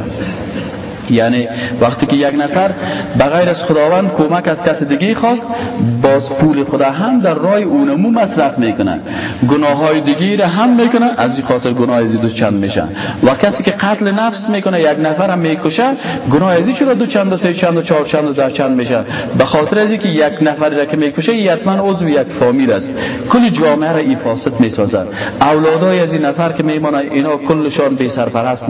یعنی وقتی که یک نفر بغیر از خداوند کمک از کس دیگه خواست باز پول خدا هم در راه اونمو مصرف می‌کنه. گناه های دیگه را هم می‌کنه از این خاطر گناه زیدو چند میشن و کسی که قتل نفس می‌کنه یک نفر هم می‌کشه گناه ازی چرا دو چند و سه چند و چهار چند و در چند میشه؟ به خاطر ازی که یک نفر را که می‌کشه یتمن عضو یک فامیل است. کل جامعه را ای فاسد می‌سازد. اولادای از این نفر که میمانه اینا کلشان بی سرپرست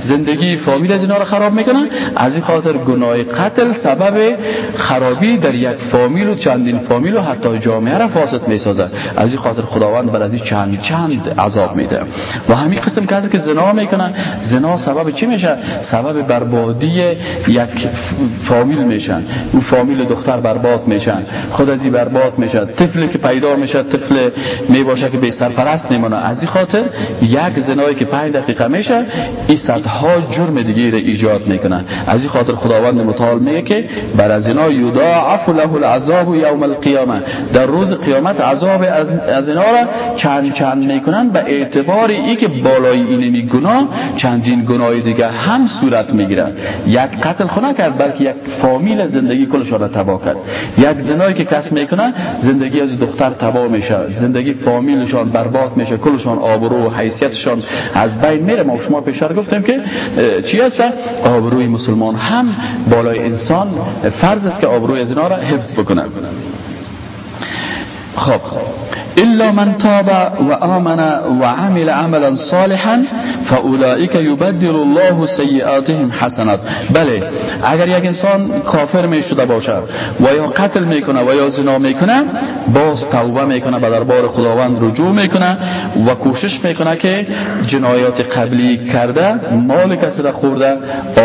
زندگی فامیل از اینا را خراب می‌کنن. از این خاطر گناه قتل سبب خرابی در یک فامیل و چندین فامیل و حتی جامعه را فاسد می‌سازد. از این خاطر خداوند بر از این چند چند عذاب میده. و همین قسم کسی که زنا می‌کنن زنا سبب چی میشه؟ سبب بربادی یک فامیل میشن. او فامیل دختر برباد میشن. خود از برباد میشه. طفلی که پیدا میشه طفل می‌باشه که به سرپرست میمونه. از این خاطر یک زنایی که 5 دقیقه میشه این صدها جرم دیگه را ایجاد می‌کنه. از این خاطر خداوند متعال میگه که بر از اینا یضاعف له العذاب یوم القیامه. در روز قیامت عذاب از اینا را چند چند می‌کنن به اعتبار ای که بالای اینمی گناه چندین گناه دیگه هم صورت می‌گیره. یک قتل خونه کرد بلکه یک فامیل زندگی کلشان را تباه کرد. یک زنایی که کس می‌کنه زندگی از دختر تباه میشه. زندگی فامیلشان برباد میشه کلشان آبرو و حیثیتشان از بین میره. ما شما پیشتر گفتیم که چی است آبروی مسلمان هم بالای انسان فرض است که آبروی از اینا را حفظ بکنه خب الا من تاب و آمن و عمل عملا صالحا فاولئک یبدل الله سیئاتهم حسنات. بله اگر یک انسان کافر می شده باشد و یا قتل می‌کنه و یا زنا می‌کنه باز توبه می‌کنه به دربار خداوند رجوع می‌کنه و کوشش می‌کنه که جنایات قبلی کرده مال کسی را خورده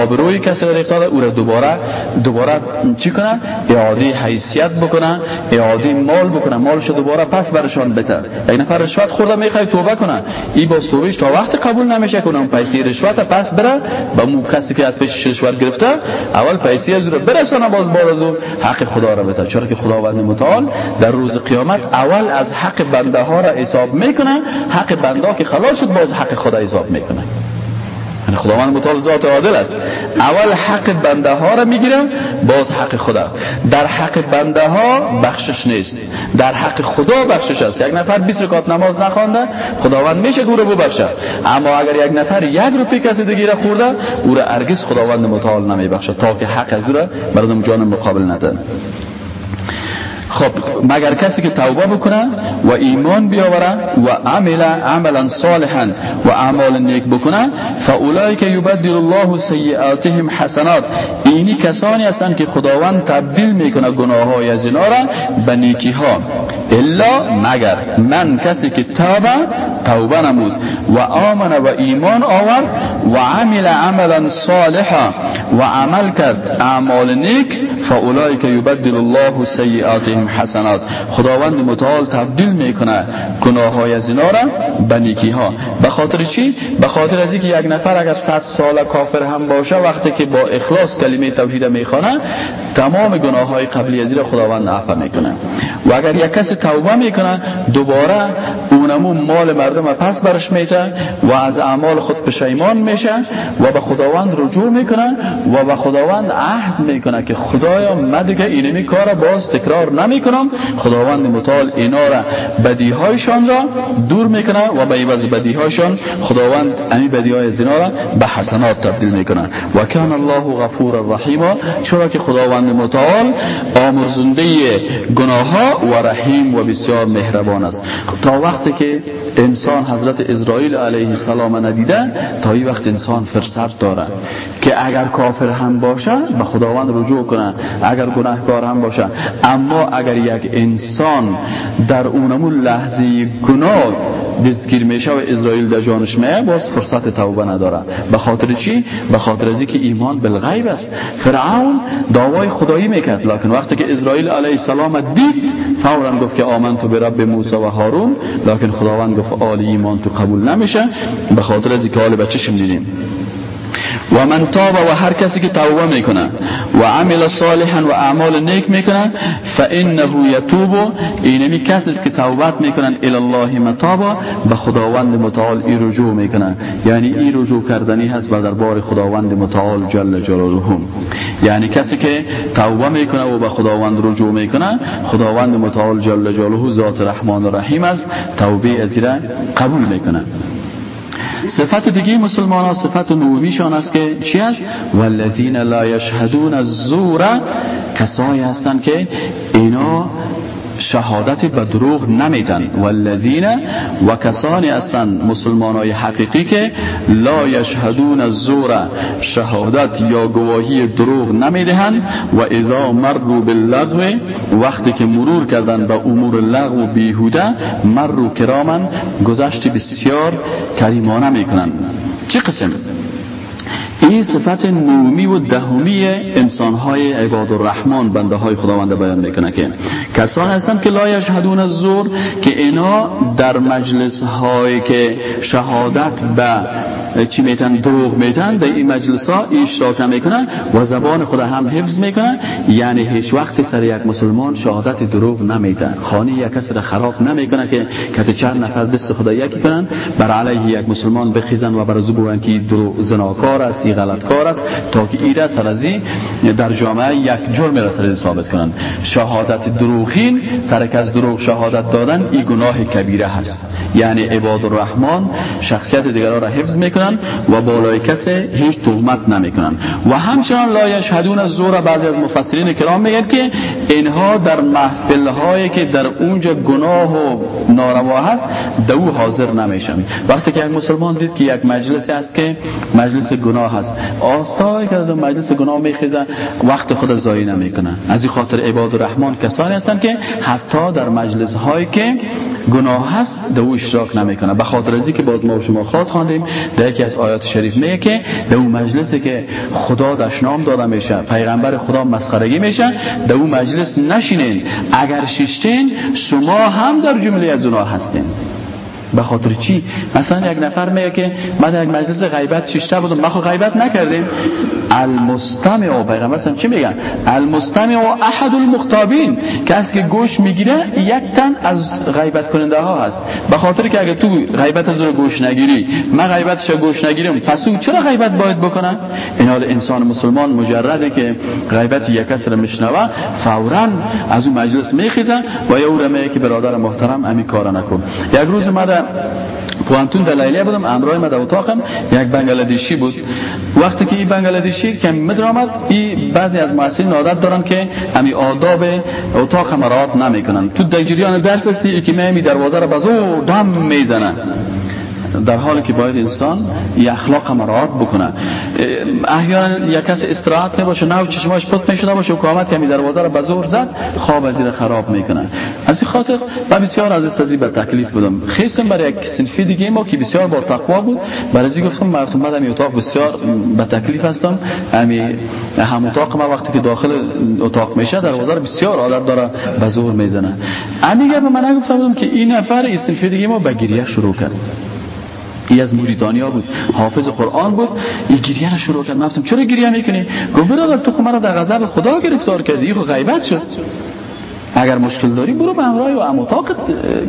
آبروی کسی را ریخته او را دوباره دوباره چی کنه؟ اعاده حیثیت بکنه اعاده مال بکنه. مالش دوباره پس برشان بده. یک نفر رشوت خورده می‌خواد توبه کنه. ای باز توبهش تا وقت قبول نمیشه کنه اون پیسه رشوت پس بره. با مو کسی که از پیش رشوت گرفته اول پیسه از رو برسانه باز باز از حق خدا را بده. چرا که خداوند متعال در روز قیامت اول از حق بنده ها را حساب می‌کنه. حق بنده که خلاص شد باز حق خدا حساب می‌کنه. خداوند متعال ذات عادل است. اول حق بنده ها را می‌گیره باز حق خدا. در حق بنده ها بخشش نیست. در حق خدا بخشش است. یک نفر 20 رکعت نماز نخوانده خداوند میشه او رو ببخشه. اما اگر یک نفر یک روپی کسی دیگه را خورده او را هرگز خداوند متعال نمیبخشه تا که حق از او را بر جان مقابل نده. خب مگر کسی که توبه بکنه و ایمان بیاوره و عمل عملا صالحا و اعمال نیک بکنه فاولای که یبدل الله سیئاتهم حسنات. اینی کسانی هستند که خداوند تبدیل می‌کنه گناه های از اینا را به نیکی ها الا مگر من کسی که توبه توبه نمود و آمن و ایمان آورد و عمل عملا صالحا و عمل کرد اعمال نیک فاولای که یبدل الله سیئاتهم حسنات. خداوند متعال تبدیل می‌کنه گناه های از اینا را به نیکی ها به خاطر چی؟ به خاطر از اینکه یک نفر اگر 100 سال کافر هم باشه وقتی که با اخلاص کلمه توحید می‌خوانه تمام گناه های قبلی از خداوند عفو می‌کنه و اگر یک کس توبه می‌کنه دوباره اونمو مال مردم پس برش میته و از اعمال خود پشیمان میشه و به خداوند رجوع می‌کنه و به خداوند عهد می‌کنه که خدایا من دیگه اینمی کار باز تکرار نمی‌کنم خداوند متعال اینا را بدیهایشان را دور می‌کنه و به عوض بدیهایشان خداوند امی بدیهای از اینا را به حسنات تبدیل می‌کنه. و کان الله غفور الرحیم چرا که خداوند متعال آمرزنده گناه ها و رحیم و بسیار مهربان است. تا وقتی که انسان حضرت اسرائیل علیه السلام ندیده تا این وقت انسان فرصت داره که اگر کافر هم باشه به خداوند رجوع کنه. اگر گناهکار هم باشه. اما اگر یک انسان در اونمون لحظه گناه دستگیر میشه و اسرائیل در جانش میه باز فرصت توبه نداره. به خاطر چی؟ به خاطر از که ایمان بالغیب است. فرعون دعوای خدایی می‌کرد لکن وقتی که اسرائیل علیه السلام دید فورا گفت که آمن تو به رب موسی و هارون لکن خداوند گفت آل ایمان تو قبول نمیشه. به خاطر از که حال بچه دیدیم. و من تاب و هر کسی که توبه می‌کنه و عمل صالحا و اعمال نیک می‌کنه فانه یتوب. اینمی کسی است که توبت می‌کنن الی الله متابا به خداوند متعال ای رجوع می‌کنن یعنی ای رجوع کردنی هست به دربار خداوند متعال جل جلاله. یعنی کسی که توبه می‌کنه و به خداوند رجوع می‌کنه خداوند متعال جل جلاله ذات رحمان و رحیم است. توبه از قبول می‌کنه. صفت دیگه مسلمان ها صفت نومیشان است که چی است؟ والذین لا یشهدون الزور کسایی هستند که اینا شهادت به دروغ نمیدن. والذین و کسانی هستند مسلمان های حقیقی که لا یشهدون الزور شهادت یا گواهی دروغ نمی‌دهند و اذا مروا باللغو وقتی که مرور کردن به امور لغو و بیهوده مروا کرامن گذشت بسیار کریمانه می‌کنند چه قسم؟ این صفت نومی و دهمی انسانهای عباد الرحمن بنده های خداوند بیان می‌کنه که کسان هستند که لا یشهدون الزور که اینا در مجلس هایی که شهادت به چی میتن؟ دروغ میتن در این مجلس ها اشتراک می‌کنن و زبان خود هم حفظ می‌کنن. یعنی هیچ وقت سر یک مسلمان شهادت دروغ نمیتن خانه یک کس را خراب نمی‌کنه که کت چند نفر دست خدا یکی کنن. بر علیه یک مسلمان بخیزن و بر زبون که زناکار است غلطکار است. تا که ایره سرزی در جامعه یک جرم را ثابت کنند. شهادت دروغین سرک از دروغ شهادت دادن این گناه کبیره هست. یعنی عباد الرحمن شخصیت دیگران را حفظ می‌کنن و بالای کسی هیچ تهمت نمی‌کنن و همچنان لا یشهدون از زور بعضی از مفسرین کرام میگن که اینها در محفل هایی که در اونجا گناه و ناروا هست دو حاضر نمیشن. وقتی که یک مسلمان دید که یک مجلسی است که مجلس گناه هست. آستایی که در مجلس گناه میخیزن وقت خود ضایع نمی‌کنن. از این خاطر عباد الرحمن کسانی هستند که حتی در مجلس هایی که گناه هست دو اشتراک نمی‌کنه به خاطر ازی که باز ما شما خواد خواندیم در یکی از آیات شریف میگه که در اون مجلسی که خدا داشت نام داده میشه پیغمبر خدا مسخرگی میشه در اون مجلس نشینین. اگر ششتین شما هم در جمله از اونها هستین. به خاطر چی؟ مثلا یک نفر میگه که من یک مجلس غیبت ششته بودم ما خو غیبت نکردیم. المستمع پیغمبر چی میگن؟ المستمع و احد المختابین. کسی که گوش می‌گیره یک تن از غیبت کننده ها هست. به خاطر که اگه تو غیبت از رو گوش نگیری من غیبتش گوش نگیرم پس او چرا غیبت باید بکنن این حال انسان مسلمان مجرده که غیبت یک کس رو میشنوه فورا از اون مجلس میخیزه و یا او رو که برادر محترم امی کار نکن. یک روز ما پوانتون دلایلی بودم امرای ما در اتاقم. یک بنگلادشی بود. وقتی که این بنگلادشی که مدرامد این بعضی از محصلین عادت دارن که همی آداب اتاق هم رعایت نمی‌کنن. تو در درس استی که می دروازه رو بزور دم می‌زنن. در حالی که باید انسان یه اخلاق مراعات بکنه. احیانا یک کس استراحت باشه نه چشماش پت می‌شده باشه و قامت کمی دروازه رو بزور زد خواب از خراب می‌کنه. از این خاطر من بسیار از استازی بر تکلیف بودم. خیستم برای یک سنفی دیگه ما که بسیار با تقوا بود. برای ازی گفتم مردم بعد می اتاق بسیار به تکلیف هستم همی هم اتاق ما وقتی که داخل اتاق میشه دروازه رو بسیار عادت داره بزور می‌زنه. امیگه به من گفتم بودم که این نفر این سنفی دیگه ما به گریه شروع کرد. ای از موریتانیا بود حافظ قرآن بود. این گریه رو شروع کرد گفتم چرا گریه می‌کنی؟ گفت برادر تو خود مرا در غضب خدا گرفتار کردی. خب غیبت شد. اگر مشکل داری برو به همراه و اموتاق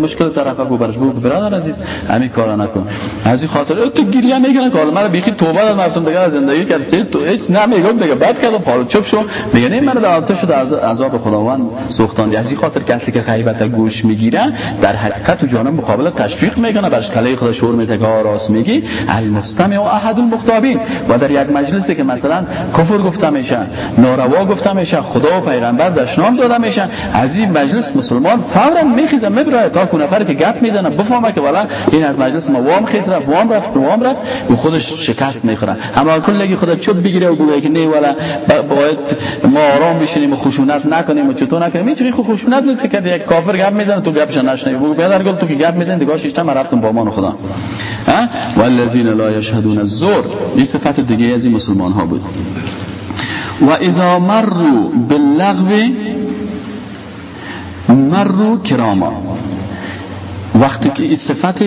مشکل طرف بگو برش بگو برادر عزیز همین کارا نکن. از این خاطر تو گریه که حالا من بیخی توبه دادم رفتم دیگه از زندگی کرد. تو هیچ نمیگم دیگه بد کردم حالا چوب شو میگه نه من در شده از عذاب خداوند سوختان. از این خاطر کسی که غیبت گوش می‌گیره در حقیقت تو جانب مقابل تشویق می‌کنه. برش کله خدا شور میته که راست میگی. المستمع و احد المختابین و در یک مجلسی که مثلا کفر گفته میشه ناروا گفته میشه خدا و پیغمبر دشنام داده میشه. از این مجلس مسلمان فورا میخیزه می‌بره تا کو نفر که گپ می‌زنه بفهمه که والا این از مجلس ما وام خیز رفت وام رفت وام رفت و خودش شکست می‌خوره. اما کلگی خدا چوب بگیره و بگه که نه والا باید ما آرام بشینیم و خشونت نکنیم و چطور نکنیم. هیچ خشونت نیست که یک کافر گپ می‌زنه تو گپش نشنوی. بگو بیادر گل تو که گپ می‌زنی دیگه شش ما رفتم با مان خدا. ها؟ والذین لا یشهدون الزور. این صفت دیگه از مسلمان ها بود. و اذا مروا باللغو مرو کراما وقتی که این صفت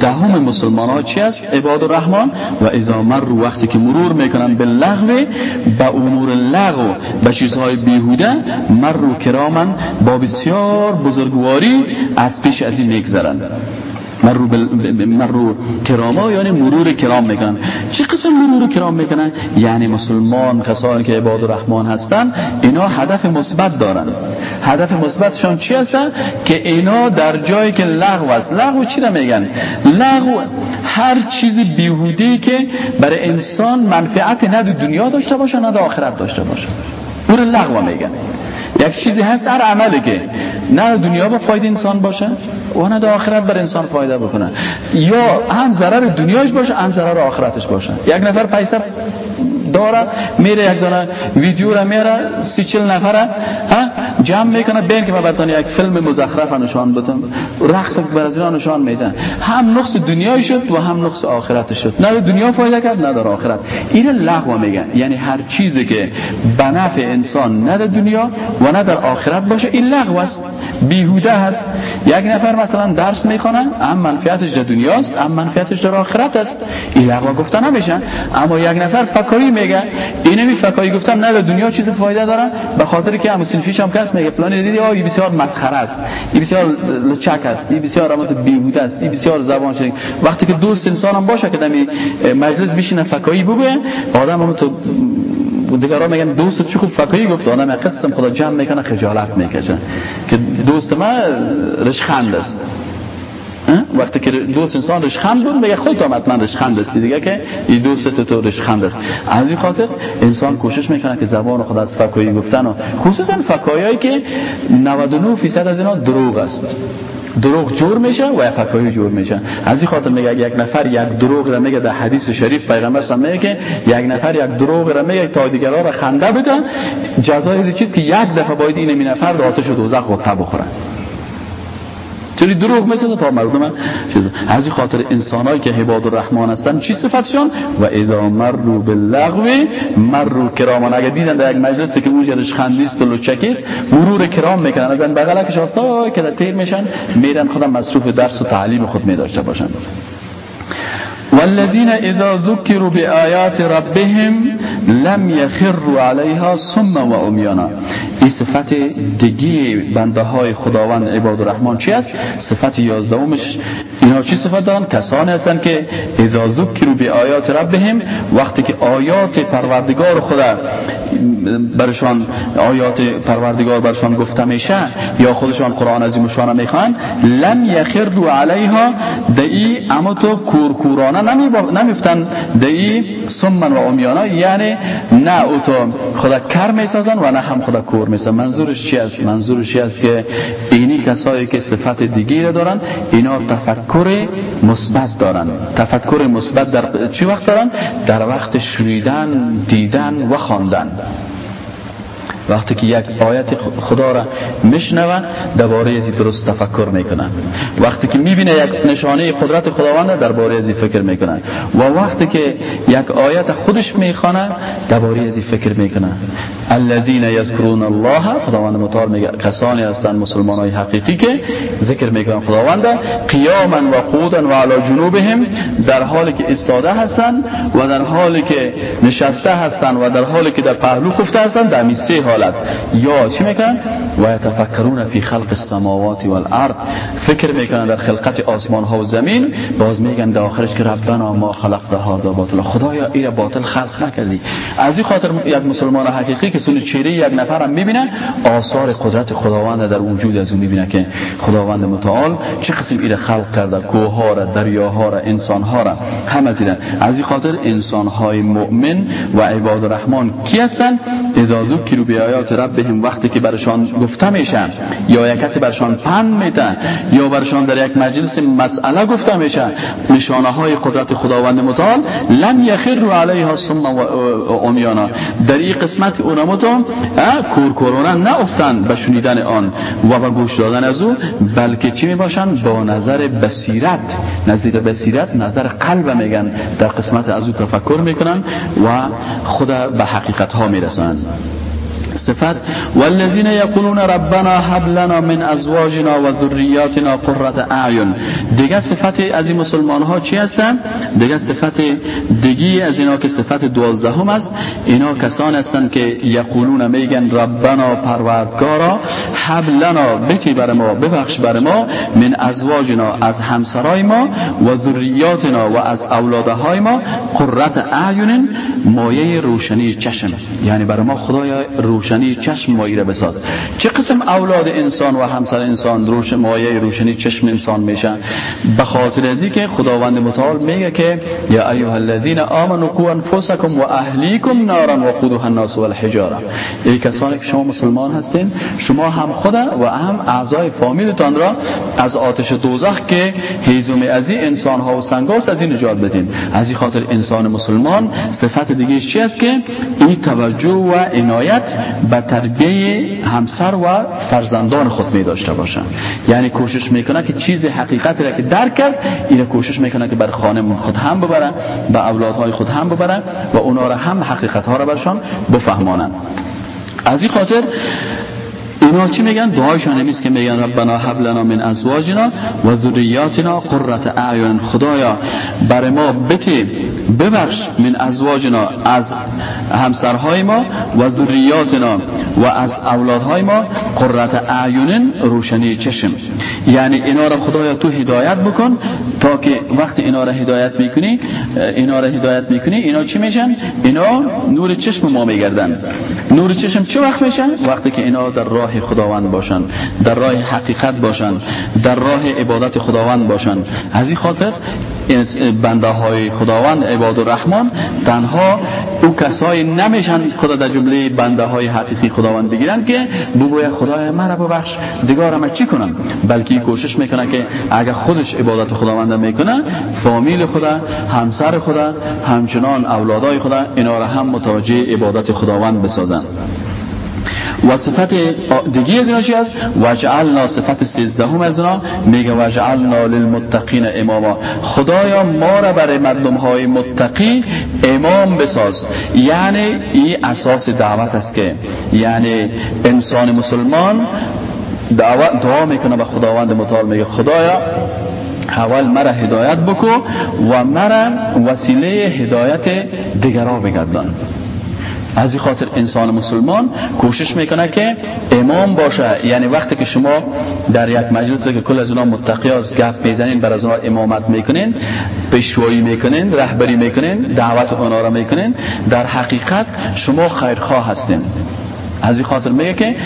دهم مسلمان ها چی است؟ عباد الرحمن. و اذا رو وقتی که مرور می‌کنن به لغو به امور لغو به چیزهای بیهوده رو کرامن با بسیار بزرگواری از پیش از این میگذرن مرو, بل... مرو کراما یعنی مرور کرام می‌کنن. چه قسم مرور کرام می‌کنن؟ یعنی مسلمان کسانی که عباد الرحمن هستن اینا هدف مثبت دارن. هدف مثبتشان چی هستن؟ که اینا در جایی که لغو است. لغو چی میگن؟ لغو هر چیز بیهودی که برای انسان منفعت نه دنیا داشته باشه نه آخرت داشته باشه. اون لغو میگن. یک چیزی هست هر عملی که نه دنیا با فاید انسان باشه و نه آخرت بر انسان فایده بکنه. یا هم ضرر دنیاش باشه هم ضرر آخرتش باشه. یک نفر پیسه داره میره یک دونه ویدیو را میره سی چل نفره جمع می‌کنه بین که من یک فیلم مزخرف نشان بدم رقص بر از نشان میدن هم نقص دنیای شد و هم نقص آخرت شد. نه دنیا فایده کرد نه در آخرت. این لغو میگن. یعنی هر چیزی که به نفع انسان نه در دنیا و نه در آخرت باشه این لغو است. بیهوده هست. یک نفر مثلا درس می‌خونه هم منفعتش در دنیاست هم منفعتش در آخرت است. این لغو گفته نمیشن اما یک نفر فکایی میگه اینه می فکایی گفتم نه به دنیا چیز فایده دارن به خاطر که هم سلفیش هم کس میگه فلانی دیدی آ بسیار مسخره است. این بسیار لچک است. این بسیار رمات بیهوده است. این بسیار زبان شد وقتی که دوست انسان هم باشه که دمی مجلس بشینه فکایی بگه آدم هم تو دیگران میگن دوست چی خوب فکایی گفت. آدم قسم خدا جمع می‌کنه خجالت می‌کشه. که دوست ما رشخند است. وقتی که دوست انسان رشخند بود میگه خودت آمد من رشخند هستی. دیگه که این دوست تو رشخند است. از این خاطر انسان کوشش می‌کنه که زبان خود از فکایی گفتن و خصوصا فکایایی که 99 فیصد از اینا دروغ است. دروغ جور میشه و فکایی جور میشه از این خاطر میگه یک نفر یک دروغ را میگه در حدیث شریف پیغمبر سم میگه که یک نفر یک دروغ را میگه تا دیگران را خنده بدن جزای چیز که یک دفعه باید این نفر در آتش دوزخ غطه بخورن. چری دروغ مثل تا مردم از این خاطر انسانایی که عباد الرحمن هستن چی صفتشون و اذا مروا باللغو مروا کراما. اگه دیدن در یک مجلسی که اونجا خندیست و لچکیست مرور کرام می‌کنن. از این بغلکش آستا که تیر میشن میرن خودم مصروف درس و تعلیم خود میداشته باشن. والذین اذا ذکروا بآیات ربهم لم یخروا علیها ثم و امیانا. این صفت دیگی بنده های خداوند عباد الرحمن چی است؟ صفت یازدهمش. اینا چی صفت دارن؟ کسانی هستن که اذا ذکروا بآیات ربهم وقتی که آیات پروردگار خدا برشان آیات پروردگار برشان گفته میشه یا خودشان قرآن عظیم شان می‌خوان لم یخروا علیها دئی اما تو کورکورانه نمیفتن. دهی سمن و امیانا یعنی نه او تو خدا کر می‌سازن و نه هم خدا کور می‌سازن. منظورش چی است؟ منظورش چی است که اینی کسایی که صفت دیگه دارن اینا تفکر مثبت دارن. تفکر مثبت در چی وقت دارن؟ در وقت شنیدن دیدن و خواندن. وقتی که یک آیت خدا را میشنوه درباره ازی درست تفکر می‌کنن وقتی که می‌بینه یک نشانه قدرت خداوند درباره ازی فکر می‌کنن و وقتی که یک آیت خودش می‌خوانه درباره ازی فکر می‌کنن الذين یذکرون الله خداوند متعال میگه کسانی هستند مسلمان های حقیقی که ذکر می‌کنن خداوند قیاما و قودا و علی جنوبهم در حالی که استاده هستند و در حالی که نشسته هستند و در حالی که در پهلو خفته هستند در سه حالت. یا چی می‌کنن و یتفکرون فی خلق السماوات والارض. فکر می‌کنن در خلقت آسمان ها و زمین. باز میگن در آخرش که ربنا ما خلقت هذا باطل. خدایا این باطل خلق نکردی. از این خاطر یک مسلمان حقیقی که سون چهره یک نفر هم می‌بینه آثار قدرت خداوند در وجود از اون می‌بینه که خداوند متعال چه قسم این خلق کرده کوه ها را دریاها را انسان ها را. هم از از این خاطر انسان های مؤمن و عباد الرحمن کی هستند اذا ذکروا بیاات ربهم وقتی که برشان گفته میشن یا یک کسی برشان پند میتن یا برشان در یک مجلس مسئله گفته میشه نشانه های قدرت خداوند متعال لم یخر علیها ثم و امیانا در این قسمت علما تو کورکورانه نه به شنیدن آن و به گوش دادن از او بلکه چی می‌باشن؟ با نظر بصیرت. نظر بصیرت نظر قلب میگن. در قسمت از او تفکر می‌کنن و خود به حقیقت ها می‌رسند صفت والذین یقولون ربنا هب لنا من ازواجنا و ذریاتنا قرة اعین. دیگه صفت از این مسلمان ها چی هستن؟ دیگه صفت دیگی از اینا که صفت دوازدهم است. اینا کسان هستند که یقولون میگن ربنا پروردگارا هب لنا بتی بر ما ببخش بر ما من ازواجنا از همسرای ما و ذریاتنا و از اولادهای ما قرة اعین مایه روشنی چشم. یعنی بر ما خدای روشنی چشم مایی را بساز. چه قسم اولاد انسان و همسر انسان روش مایه روشنی چشم انسان میشن به خاطر ازی که خداوند متعال میگه که یا ایها الذین آمنوا قوا انفسکم و اهلیکم نارا وقودها الناس والحجاره ای کسانی که شما مسلمان هستین شما هم خود و هم اعضای فامیلتان را از آتش دوزخ که هیزم از این انسان ها و سنگاس از این نجات بدین. از این خاطر انسان مسلمان صفت دیگه چی است که این توجه و عنایت به تربیه همسر و فرزندان خود می داشته باشن یعنی کوشش می‌کنه که چیز حقیقتی را که درک کرد این کوشش می‌کنه که بر خانه خود هم ببره به اولادهای خود هم ببره و اونا را هم حقیقت ها را برشان بفهمانن از این خاطر اینا چی میگن؟ دعایشان نمیست که میگن ربنا هب لنا من ازواجنا و ذریاتنا قرة اعین. خدایا بر ما بتی ببخش من ازواجنا از همسرهای ما و ذریاتنا و از اولادهای ما قررت اعین روشنی چشم. یعنی اینا را خدایا تو هدایت بکن تا که وقت اینا را هدایت می‌کنی اینا را هدایت می‌کنی اینا چی میشن؟ اینا نور چشم ما میگردن. نور چشم چه وقت میشن؟ وقتی که اینا در راه خداوند باشن در راه حقیقت باشن در راه عبادت خداوند باشن از این خاطر بنده های خداوند عباد الرحمن تنها او کسایی نمیشن خدا در جمله بنده های حقیقی خداوند بگیرن که بگوید خدای من ببخش دیگه من چی کنم؟ بلکه کوشش می‌کنه که اگر خودش عبادت خداوند می‌کنه فامیل خدا همسر خدا همچنان اولادای خدا اینا را هم متوجه عبادت خداوند بسازن و صفت دیگه از اینا چی است؟ وجعلنا صفت سیزدهم از اینا. میگه وجعلنا للمتقین اماما. خدایا ما را برای مردم های متقی امام بساز. یعنی این اساس دعوت است که یعنی انسان مسلمان دعوت دعا می‌کنه به خداوند متعال. میگه خدایا اول مرا هدایت بکو و مرا وسیله هدایت دیگران بگردان. از این خاطر انسان مسلمان کوشش می‌کنه که امام باشه. یعنی وقتی که شما در یک مجلس که کل از اونا متقیاز گفت می‌زنین بر از اونا امامت می‌کنین پیشوایی می‌کنین رهبری می‌کنین دعوت اونا را می‌کنین در حقیقت شما خیرخواه هستین. از این خاطر میگه که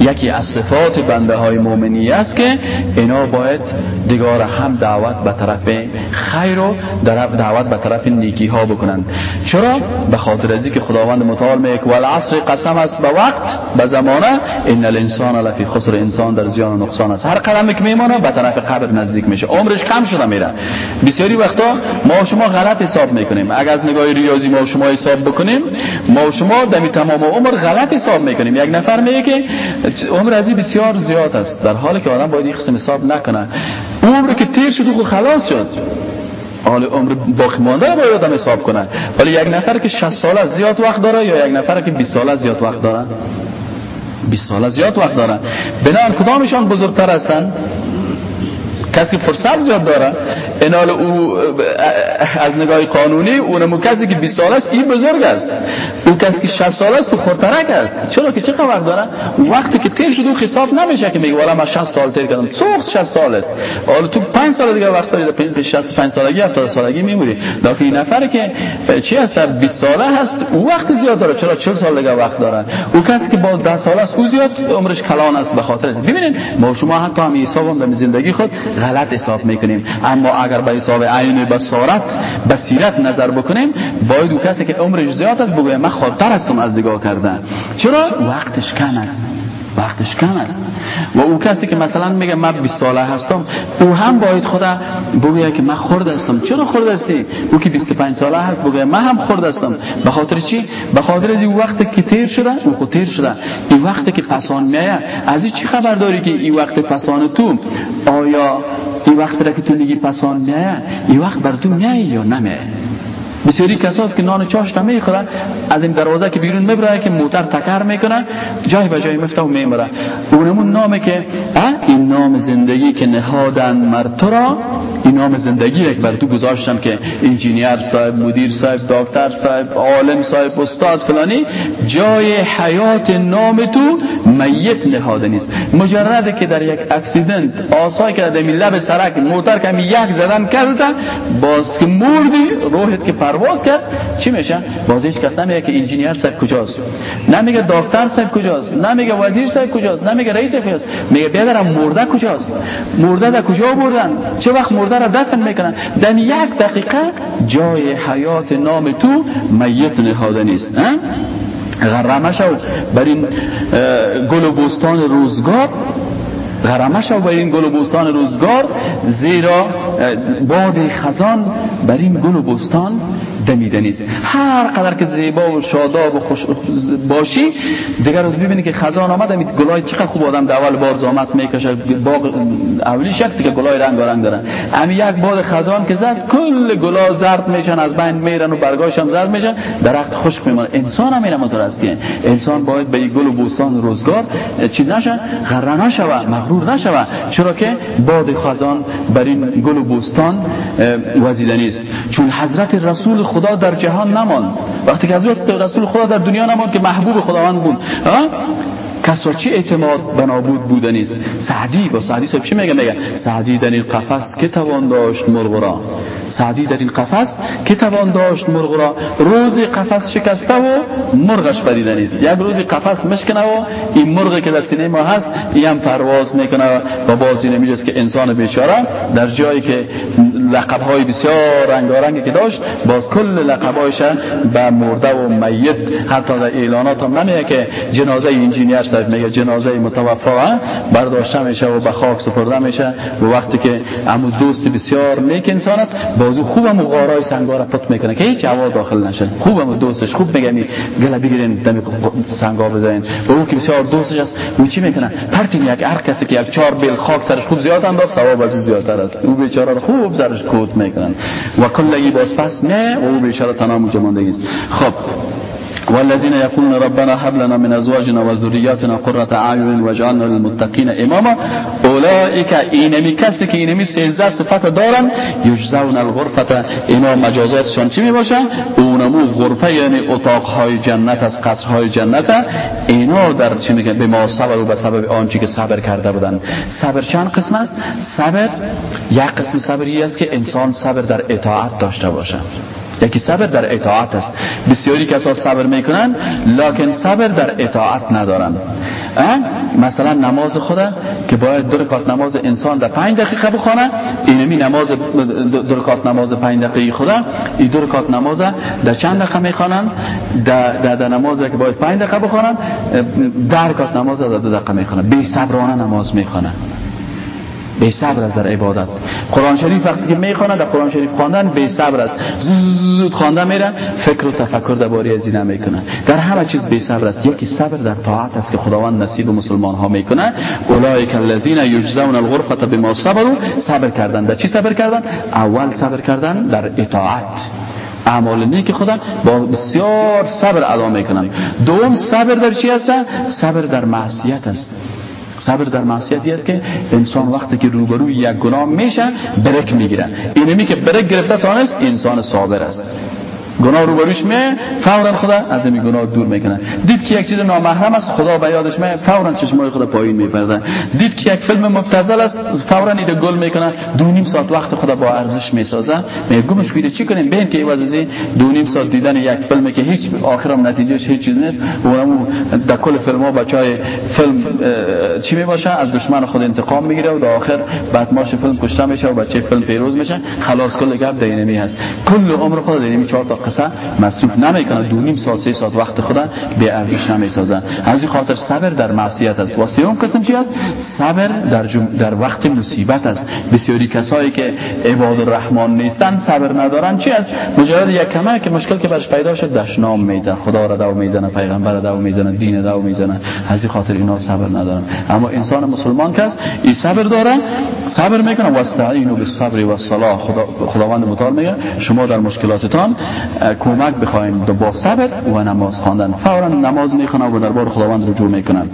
یکی از صفات بنده های مؤمنی است که اینا باید دیگار هم دعوت به طرف خیر و دعوت به طرف نیکی ها بکنن. چرا؟ به خاطر ازی که خداوند متعال میگه و العصر قسم است به وقت به زمانه ان الانسان لفی خسر. انسان در زیان و نقصان است. هر قدم که میمونه به طرف قبر نزدیک میشه. عمرش کم شده میره. بسیاری وقتا ما شما غلط حساب می‌کنیم. اگر از نگاه ریاضی ما شما حساب بکنیم ما شما دمی تمام عمر غلط حساب می‌کنیم. یک نفر میگه که عمر ازی بسیار زیاد است. در حالی که آدم باید این قسم حساب نکنه. عمر که تیر شد و خلاص شد. حال عمر باقی مانده باید آدم حساب کنه. ولی یک نفر که 60 ساله زیاد وقت داره یا یک نفر که 20 ساله زیاد وقت داره؟ 20 ساله زیاد وقت داره. بنان کدامشان بزرگتر هستند کسی فرصت زیاد داره؟ انال او از نگاه قانونی اونمو کسی که 20 ساله است این بزرگ است. او کسی که 60 ساله است او خورترک است. چرا که چقدر وقت داره وقتی که تیر شد او حساب نمیشه که میگه والا من 60 سال تیر کردم. تو 60 سالت حالا تو 5 سال دیگه وقت داری به 65 سالگی 70 سالگی میموری لکه این نفر که چی است 20 ساله هست او وقت زیاد داره. چرا 40 سال دیگه وقت داره او کسی که با 10 ساله است او زیاد عمرش کلان است به خاطر. ببینید ما شما حتی هم حساب هم در زندگی خود غلط حساب می‌کنیم. اما اگر به حساب عین بصارت بصیرت نظر بکنیم باید او کسی که عمرش زیاد است بگویم من خاطر هستم از نگاه کردن. چرا؟ وقتش کم است. وقتش کم است. و او کسی که مثلا میگه من 20 ساله هستم او هم باید خدا بگه که من خورد هستم. چرا خورد هستی؟ او که 25 ساله هست بگه من هم خورد هستم. به خاطر چی؟ به خاطر این وقت که تیر شده او خود تیر شده. این وقت که پسان میایه از این چی خبر داری که این وقت پسان تو؟ آیا این وقت را که تو میگی پسان میایه این وقت بر تو میایه یا نمیایه بسیاری کساست که نان چاش نمی‌خورن از این دروازه که بیرون می‌بره که موتر تکر می‌کنه جای به جای مفته و میمره اونمون نامه که این نام زندگی که نهادن مرد تو را این نام زندگی که بر تو گذاشتن که انجینیر صاحب مدیر صاحب دکتر صاحب عالم صاحب استاد فلانی جای حیات نام تو میت نهاده نیست. مجرد که در یک اکسیدنت آسای که در لب سرک موتر کمی یک زدن کرده باز که مردی روحت که پرواز کرد. چی میشه؟ باز هیچ کس نمیگه که انجینیر صاحب کجاست. نمیگه دکتر صاحب کجاست. نمیگه وزیر صاحب کجاست. نمیگه رئیس کجاست. میگه بیادرم مرده کجاست؟ مرده در کجا بردن چه وقت مرده را دفن می‌کنن؟ در یک دقیقه جای حیات نام تو میت نهاده نیست. غرمه شو بر این گل و بستان روزگار غرمه شو بر این گل و بستان روزگار زیرا باد خزان بر این گل و بستان دمیده نیست. هر قدر که زیبا و شاداب و خوش باشی دیگر روز ببینی که خزان آمد امید گلای چقدر خوب آدم در اول بار زامت می‌کشه. باغ اولی شک دیگه گلای رنگ رنگ دارن امی یک باد خزان که زد کل گلا زرد میشن از بین میرن و برگاش هم زرد میشن. درخت خشک میمونه. انسان هم اینم است که انسان باید به گل و بوستان روزگار چیز نشه غره نشوه مغرور نشوه. چرا که باد خزان بر این گل و بوستان وزیدنی است چون حضرت رسول خدا در جهان نمان وقتی که حضرت رسول خدا در دنیا نمان که محبوب خداوند بود. کس را چی اعتماد بنابود بودن است سعدی با سعدی صاحب چی میگه میگه سعدی در این قفس که توان داشت مرغ را سعدی در این قفس که توان داشت مرغ را روز قفس شکسته و مرغش پریدن است یک روز قفس مشکنه و این مرغی که در سینه ما هست این هم پرواز می‌کنه و بازی نمیجاست که انسان بیچاره. در جایی که لقب های بسیار رنگارنگی که داشت باز کل لقب به مرده و میت. حتی در اعلانات هم نمیه که جنازه انجینیر صاحب میگه جنازه متوفا برداشته میشه و به خاک سپرده میشه. و وقتی که امو دوست بسیار نیک انسان است بازو خوبم و غارای سنگا پت می‌کنه که هیچ هوا داخل نشه. خوبم دوستش خوب میگه می گله بگیرین دم سنگا بزنین و اون که بسیار دوستش است او چی می‌کنه؟ پرتین یک هر کسی که یک چهار بیل خاک سرش خوب زیاد انداخت ثواب از زیادتر است. او بیچاره خوب سرش کوت می‌کنن. و کلگی باز پس نه او بیچاره تنها مونده است. خب. والذين يقولون ربنا هب لنا من ازواجنا وذرياتنا قرة اعين واجعلنا للمتقين اماما. اولئك اینمی کسی که اینمی سیزده صفت دارن. یجزون الغرفه اینا مجازاتشان چی می‌باشن؟ اونمو غرفه یعنی اتاقهای جنت از قصرهای جنت اینا در چی میگه به ما صبر و به سبب آنچه که صبر کرده بودن. صبر چند قسم است؟ صبر یک قسم صبری است که انسان صبر در اطاعت داشته باشه. یکی صبر در اطاعت است. بسیاری کسا صبر می‌کنن لکن صبر در اطاعت ندارن مثلا نماز خدا که باید دو رکات نماز انسان در پنج دقیقه بخونه اینمی نماز دو رکات نماز پنج دقیقه خدا این دو رکات نماز در چند دقیقه می‌خوانن در, در, در نماز که باید پنج دقیقه بخونن در رکات نماز در دو دقیقه می‌خوانن بی صبرانه نماز می‌خوانن بی صبر است در عبادت. قرآن شریف وقتی که می‌خواند در قرآن شریف خواندن بی صبر است. زود خوانده میره فکر و تفکر درباره از این نمی‌کنه در همه چیز بی صبر است. یکی صبر در طاعت است که خداوند نصیب مسلمان ها می‌کنه. اولئک الذین یجزون الغرفه بما صبروا. صبر کردن. در چی صبر کردن؟ اول صبر کردن در اطاعت. اعمال نیک خدا با بسیار صبر ادا می‌کنن. دوم صبر در چی هست صبر در معصیت است. صبر در معصیتی است که انسان وقتی که روبروی یک گناه میشه برک می‌گیره اینمی که برک گرفته تانست انسان صابر است. گناه رو بروش می فورا خدا از این گناه دور می‌کنه. دید که یک چیز نامحرم است خدا به یادش می فورا چشمای خدا پایین میپرده. دید که یک فیلم مبتذل است فورا اینو گل می‌کنه. دو نیم ساعت وقت خدا با ارزش می‌سازه. می گمش بیده چی کنیم؟ ببین که عوض از دو نیم ساعت دیدن یک فیلمی که هیچ آخرم نتیجهش هیچ چیز نیست. اونم در کل فیلم ها بچای فیلم چی می‌باشه؟ از دشمن خود انتقام می‌گیره و در آخر بعد ماش فیلم کشته میشه و بچه فیلم پیروز میشه. خلاص کل گپ دینمی هست. کل عمر خود دینمی چهار قصه مصروف نمی‌کنه. دو نیم ساعت سه ساعت وقت خدا به ارزش نمی‌سازن از این خاطر صبر در معصیت است. واسه اون قسم چی است؟ صبر در در وقت مصیبت است. بسیاری کسایی که عباد الرحمن نیستن صبر ندارن. چی است؟ مجرد یک کمه که مشکل که برش پیدا شد دشنام میده خدا را دو می‌زنه پیغمبر را دو می‌زنه دین دو می‌زنه. از این خاطر اینا صبر ندارن. اما انسان مسلمان کس این صبر داره. صبر می‌کنه. واستعینوا بالصبر والصلاه خدا خداوند متعال میگه شما در مشکلاتتان کمک بخواین. با صبر و نماز خواندن. فورا نماز می‌خونن و دربار خداوند رجوع می‌کنن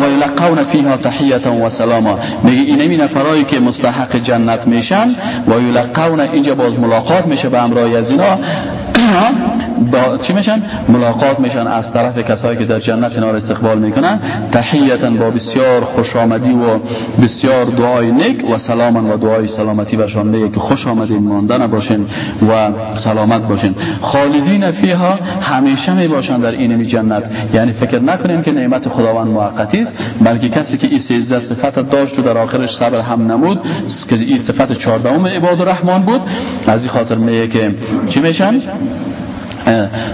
و یلقون فیها تحیتا و سلاما. میگه اینمی نفرایی که مستحق جنت میشن و یلقون اینجا باز ملاقات میشه به امرای از اینا. با چی میشن؟ ملاقات میشن از طرف کسایی که در جنت اینا استقبال می‌کنن. تحیتا با بسیار خوش آمدی و بسیار دعای نیک و سلاما و دعای سلامتی برشان میگه که خوش آمدین ماندن باشین و سلامت باشین. خالدین فیها همیشه می باشن در این جنت. یعنی فکر نکنیم که نعمت خداوند موقتی است بلکه کسی که این سیزده صفت داشت و در آخرش صبر هم نمود که این صفت چهاردهم عباد الرحمن بود از این خاطر میگه که چی میشن؟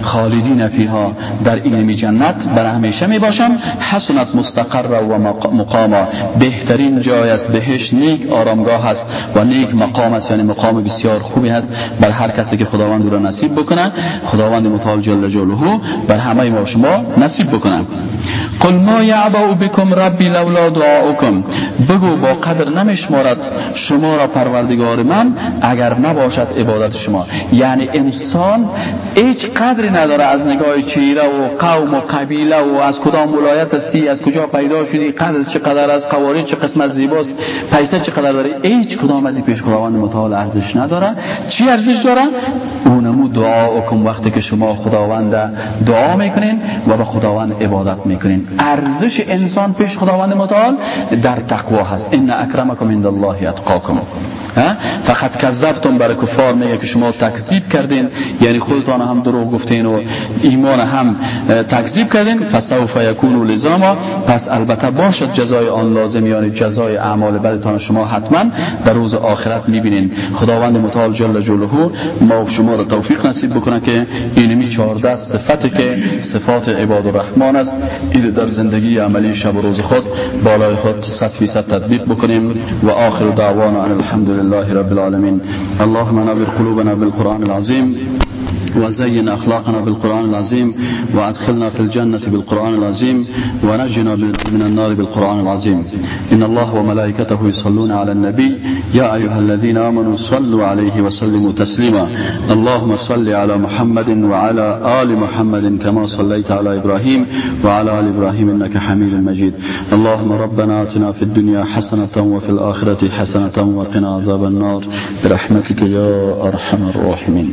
خالدین فیها در این جنت بر همیشه می باشم حسنت مستقر و مقاما. بهترین جای است بهش نیک آرامگاه است و نیک مقام است یعنی مقام بسیار خوبی است بر هر کسی که خداوند را نصیب بکنه. خداوند متعال جل جلاله بر همه ما شما نصیب بکنه. قل ما یعبا بكم ربی لولا دعاؤکم. بگو با قدر نمیشمارد شما را پروردگار من اگر نباشد عبادت شما. یعنی انسان هیچ قدری نداره از نگاه چیره و قوم و قبیله و از کدام ولایت هستی از کجا پیدا شدی قدر چقدر از قوارید چه قسم از زیباست پیسه چقدر داره هیچ کدام از پیش خداوند متعال ارزش نداره چی ارزش داره اونمو دعا کن وقتی که شما خداوند دعا می‌کنین و به خداوند عبادت می‌کنین. ارزش انسان پیش خداوند متعال در تقوا هست. ان اکرمکم عند الله اتقاکم. فقط کذبتم برای کفار میگه که شما تکذیب کردین. یعنی خودتان هم دروغ گفتین و ایمان هم تکذیب کردین. فسوف یکون لزاما. پس البته باشد جزای آن لازم یعنی جزای اعمال بدتان شما حتما در روز آخرت می‌بینین. خداوند متعال جل جلاله ما شما را توفیق نصیب بکنه که اینمی 14 صفتی که صفات عباد الرحمن است. این در زندگی عملی شب و روز خود بالای خود 100 فیصد تطبیق بکنیم و آخر دعوانا ان الحمد لله رب العالمين اللهم نبر قلوبنا بالقرآن العظيم وزين أخلاقنا بالقرآن العظيم وأدخلنا في الجنة بالقرآن العظيم ونجنا من النار بالقرآن العظيم. إن الله وملائكته يصلون على النبي يا أيها الذين آمنوا صلوا عليه وسلموا تسليما. اللهم صل على محمد وعلى آل محمد كما صليت على إبراهيم وعلى آل إبراهيم إنك حميد مجيد. اللهم ربنا آتنا في الدنيا حسنة وفي الآخرة حسنة وقنا عذاب النار. برحمتك يا أرحم الراحمين.